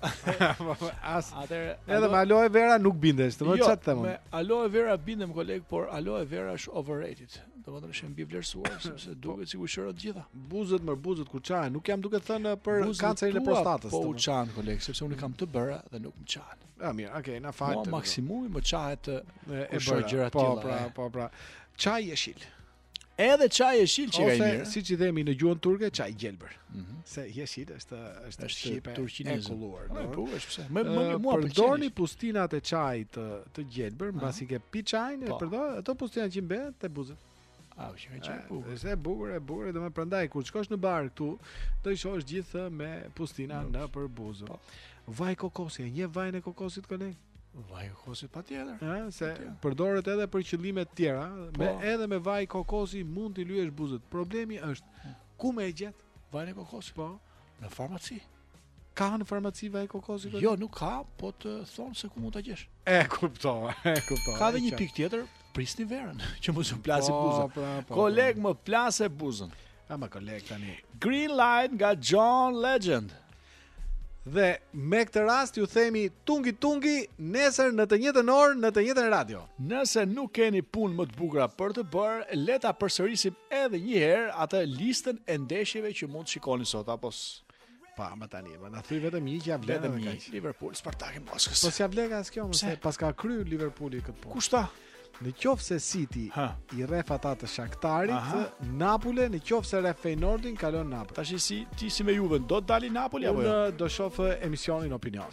As. Atëre, edhe me aloe vera nuk bindesh, të më jo, ça të them. Me aloe vera bindem koleg, por aloe vera është overrated. Domethënë është mbivlerësuar sepse duket sikur shëron të gjitha. Buzët më buzët kur çahen, nuk jam duke thënë për kancerin e prostatës. Po u çanë koleg, sepse unë kam të bëra dhe nuk më çahen. Ah mirë, okay, na fal. Po maksimumi më çahet të e bëra gjëra të po, tilla. Po pra, po pra. Çaj jeshil. Edhe çaj jeshil qenka i mirë. Ose siç i themi në gjuhën turke çaj i gjelbër. Mm -hmm. Se jeshil është është shqipe e kulluar. Po, po, është pse. Më më uh, mua pëlqen. Përdorni bustinat e çajit të, të gjelbër, mbasi uh -huh. ke pi çajin e po. përdor, ato bustina që mbeten te buzët. Ah, që ka qenë bukur. Është e bukur, e bukur, domethënë prandaj kur shkosh në bar këtu, do i shohësh gjithë me bustina nëpër buzë. Po. Vaj kokosi, një vajin e kokosit koleg? Vaj kokosi patjetër ha, Se përdoret edhe për qëllime të tjera po. me, Edhe me vaj kokosi mund t'i lyesh buzët Problemi është hmm. ku me e gjetë Vaj kokosi Po Në farmaci Ka në farmaci vaj kokosi Jo nuk ka Po të thonë se ku mund ta gjesh E kuptova E kuptova Ka dhe një pikë tjetër Prisni verën Që mos t'u plasi po, buzën pra, po, po, Koleg më plase buzën Ama koleg tani Green Light nga John Legend Dhe me këtë rast ju themi tungi tungi nesër në të njëjtën orë në të njëjtën radio. Nëse nuk keni punë më të bukura për të bërë, le ta përsërisim edhe një herë atë listën e ndeshjeve që mund të shikoni sot apo Po, mo tani, mo na thuj vetëm një që ia vlen edhe një. Liverpool, Spartaku i Moskës. Po s'ia vlen as kjo, mo, se paska kry Liverpooli këtë punë. Kushta? Në qofë se City ha. i rreh ata të Shakhtarit, Aha. Napoli në qofë se rreh Feyenoordin, kalon Napoli. Tashi si, ti si me juve, do të dali Napoli? Unë jo? do shof emisionin Opinion.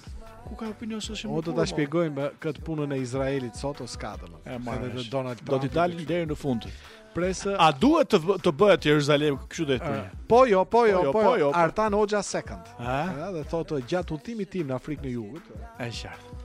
Ku ka opinion së shumë? O do të shpjegojmë këtë punën e Izraelit sot o skadë. E marrë, dhe Donald Trump. Do të dali deri në fund. Presë... A duhet të, të bëhet Jeruzalem kështu dhe të Po jo, po jo, po, po jo, po jo. Po. Artan Hoxha second. A? Dhe thotë, gjatë udhëtimit tim në Afrikën e Jugut. E qartë.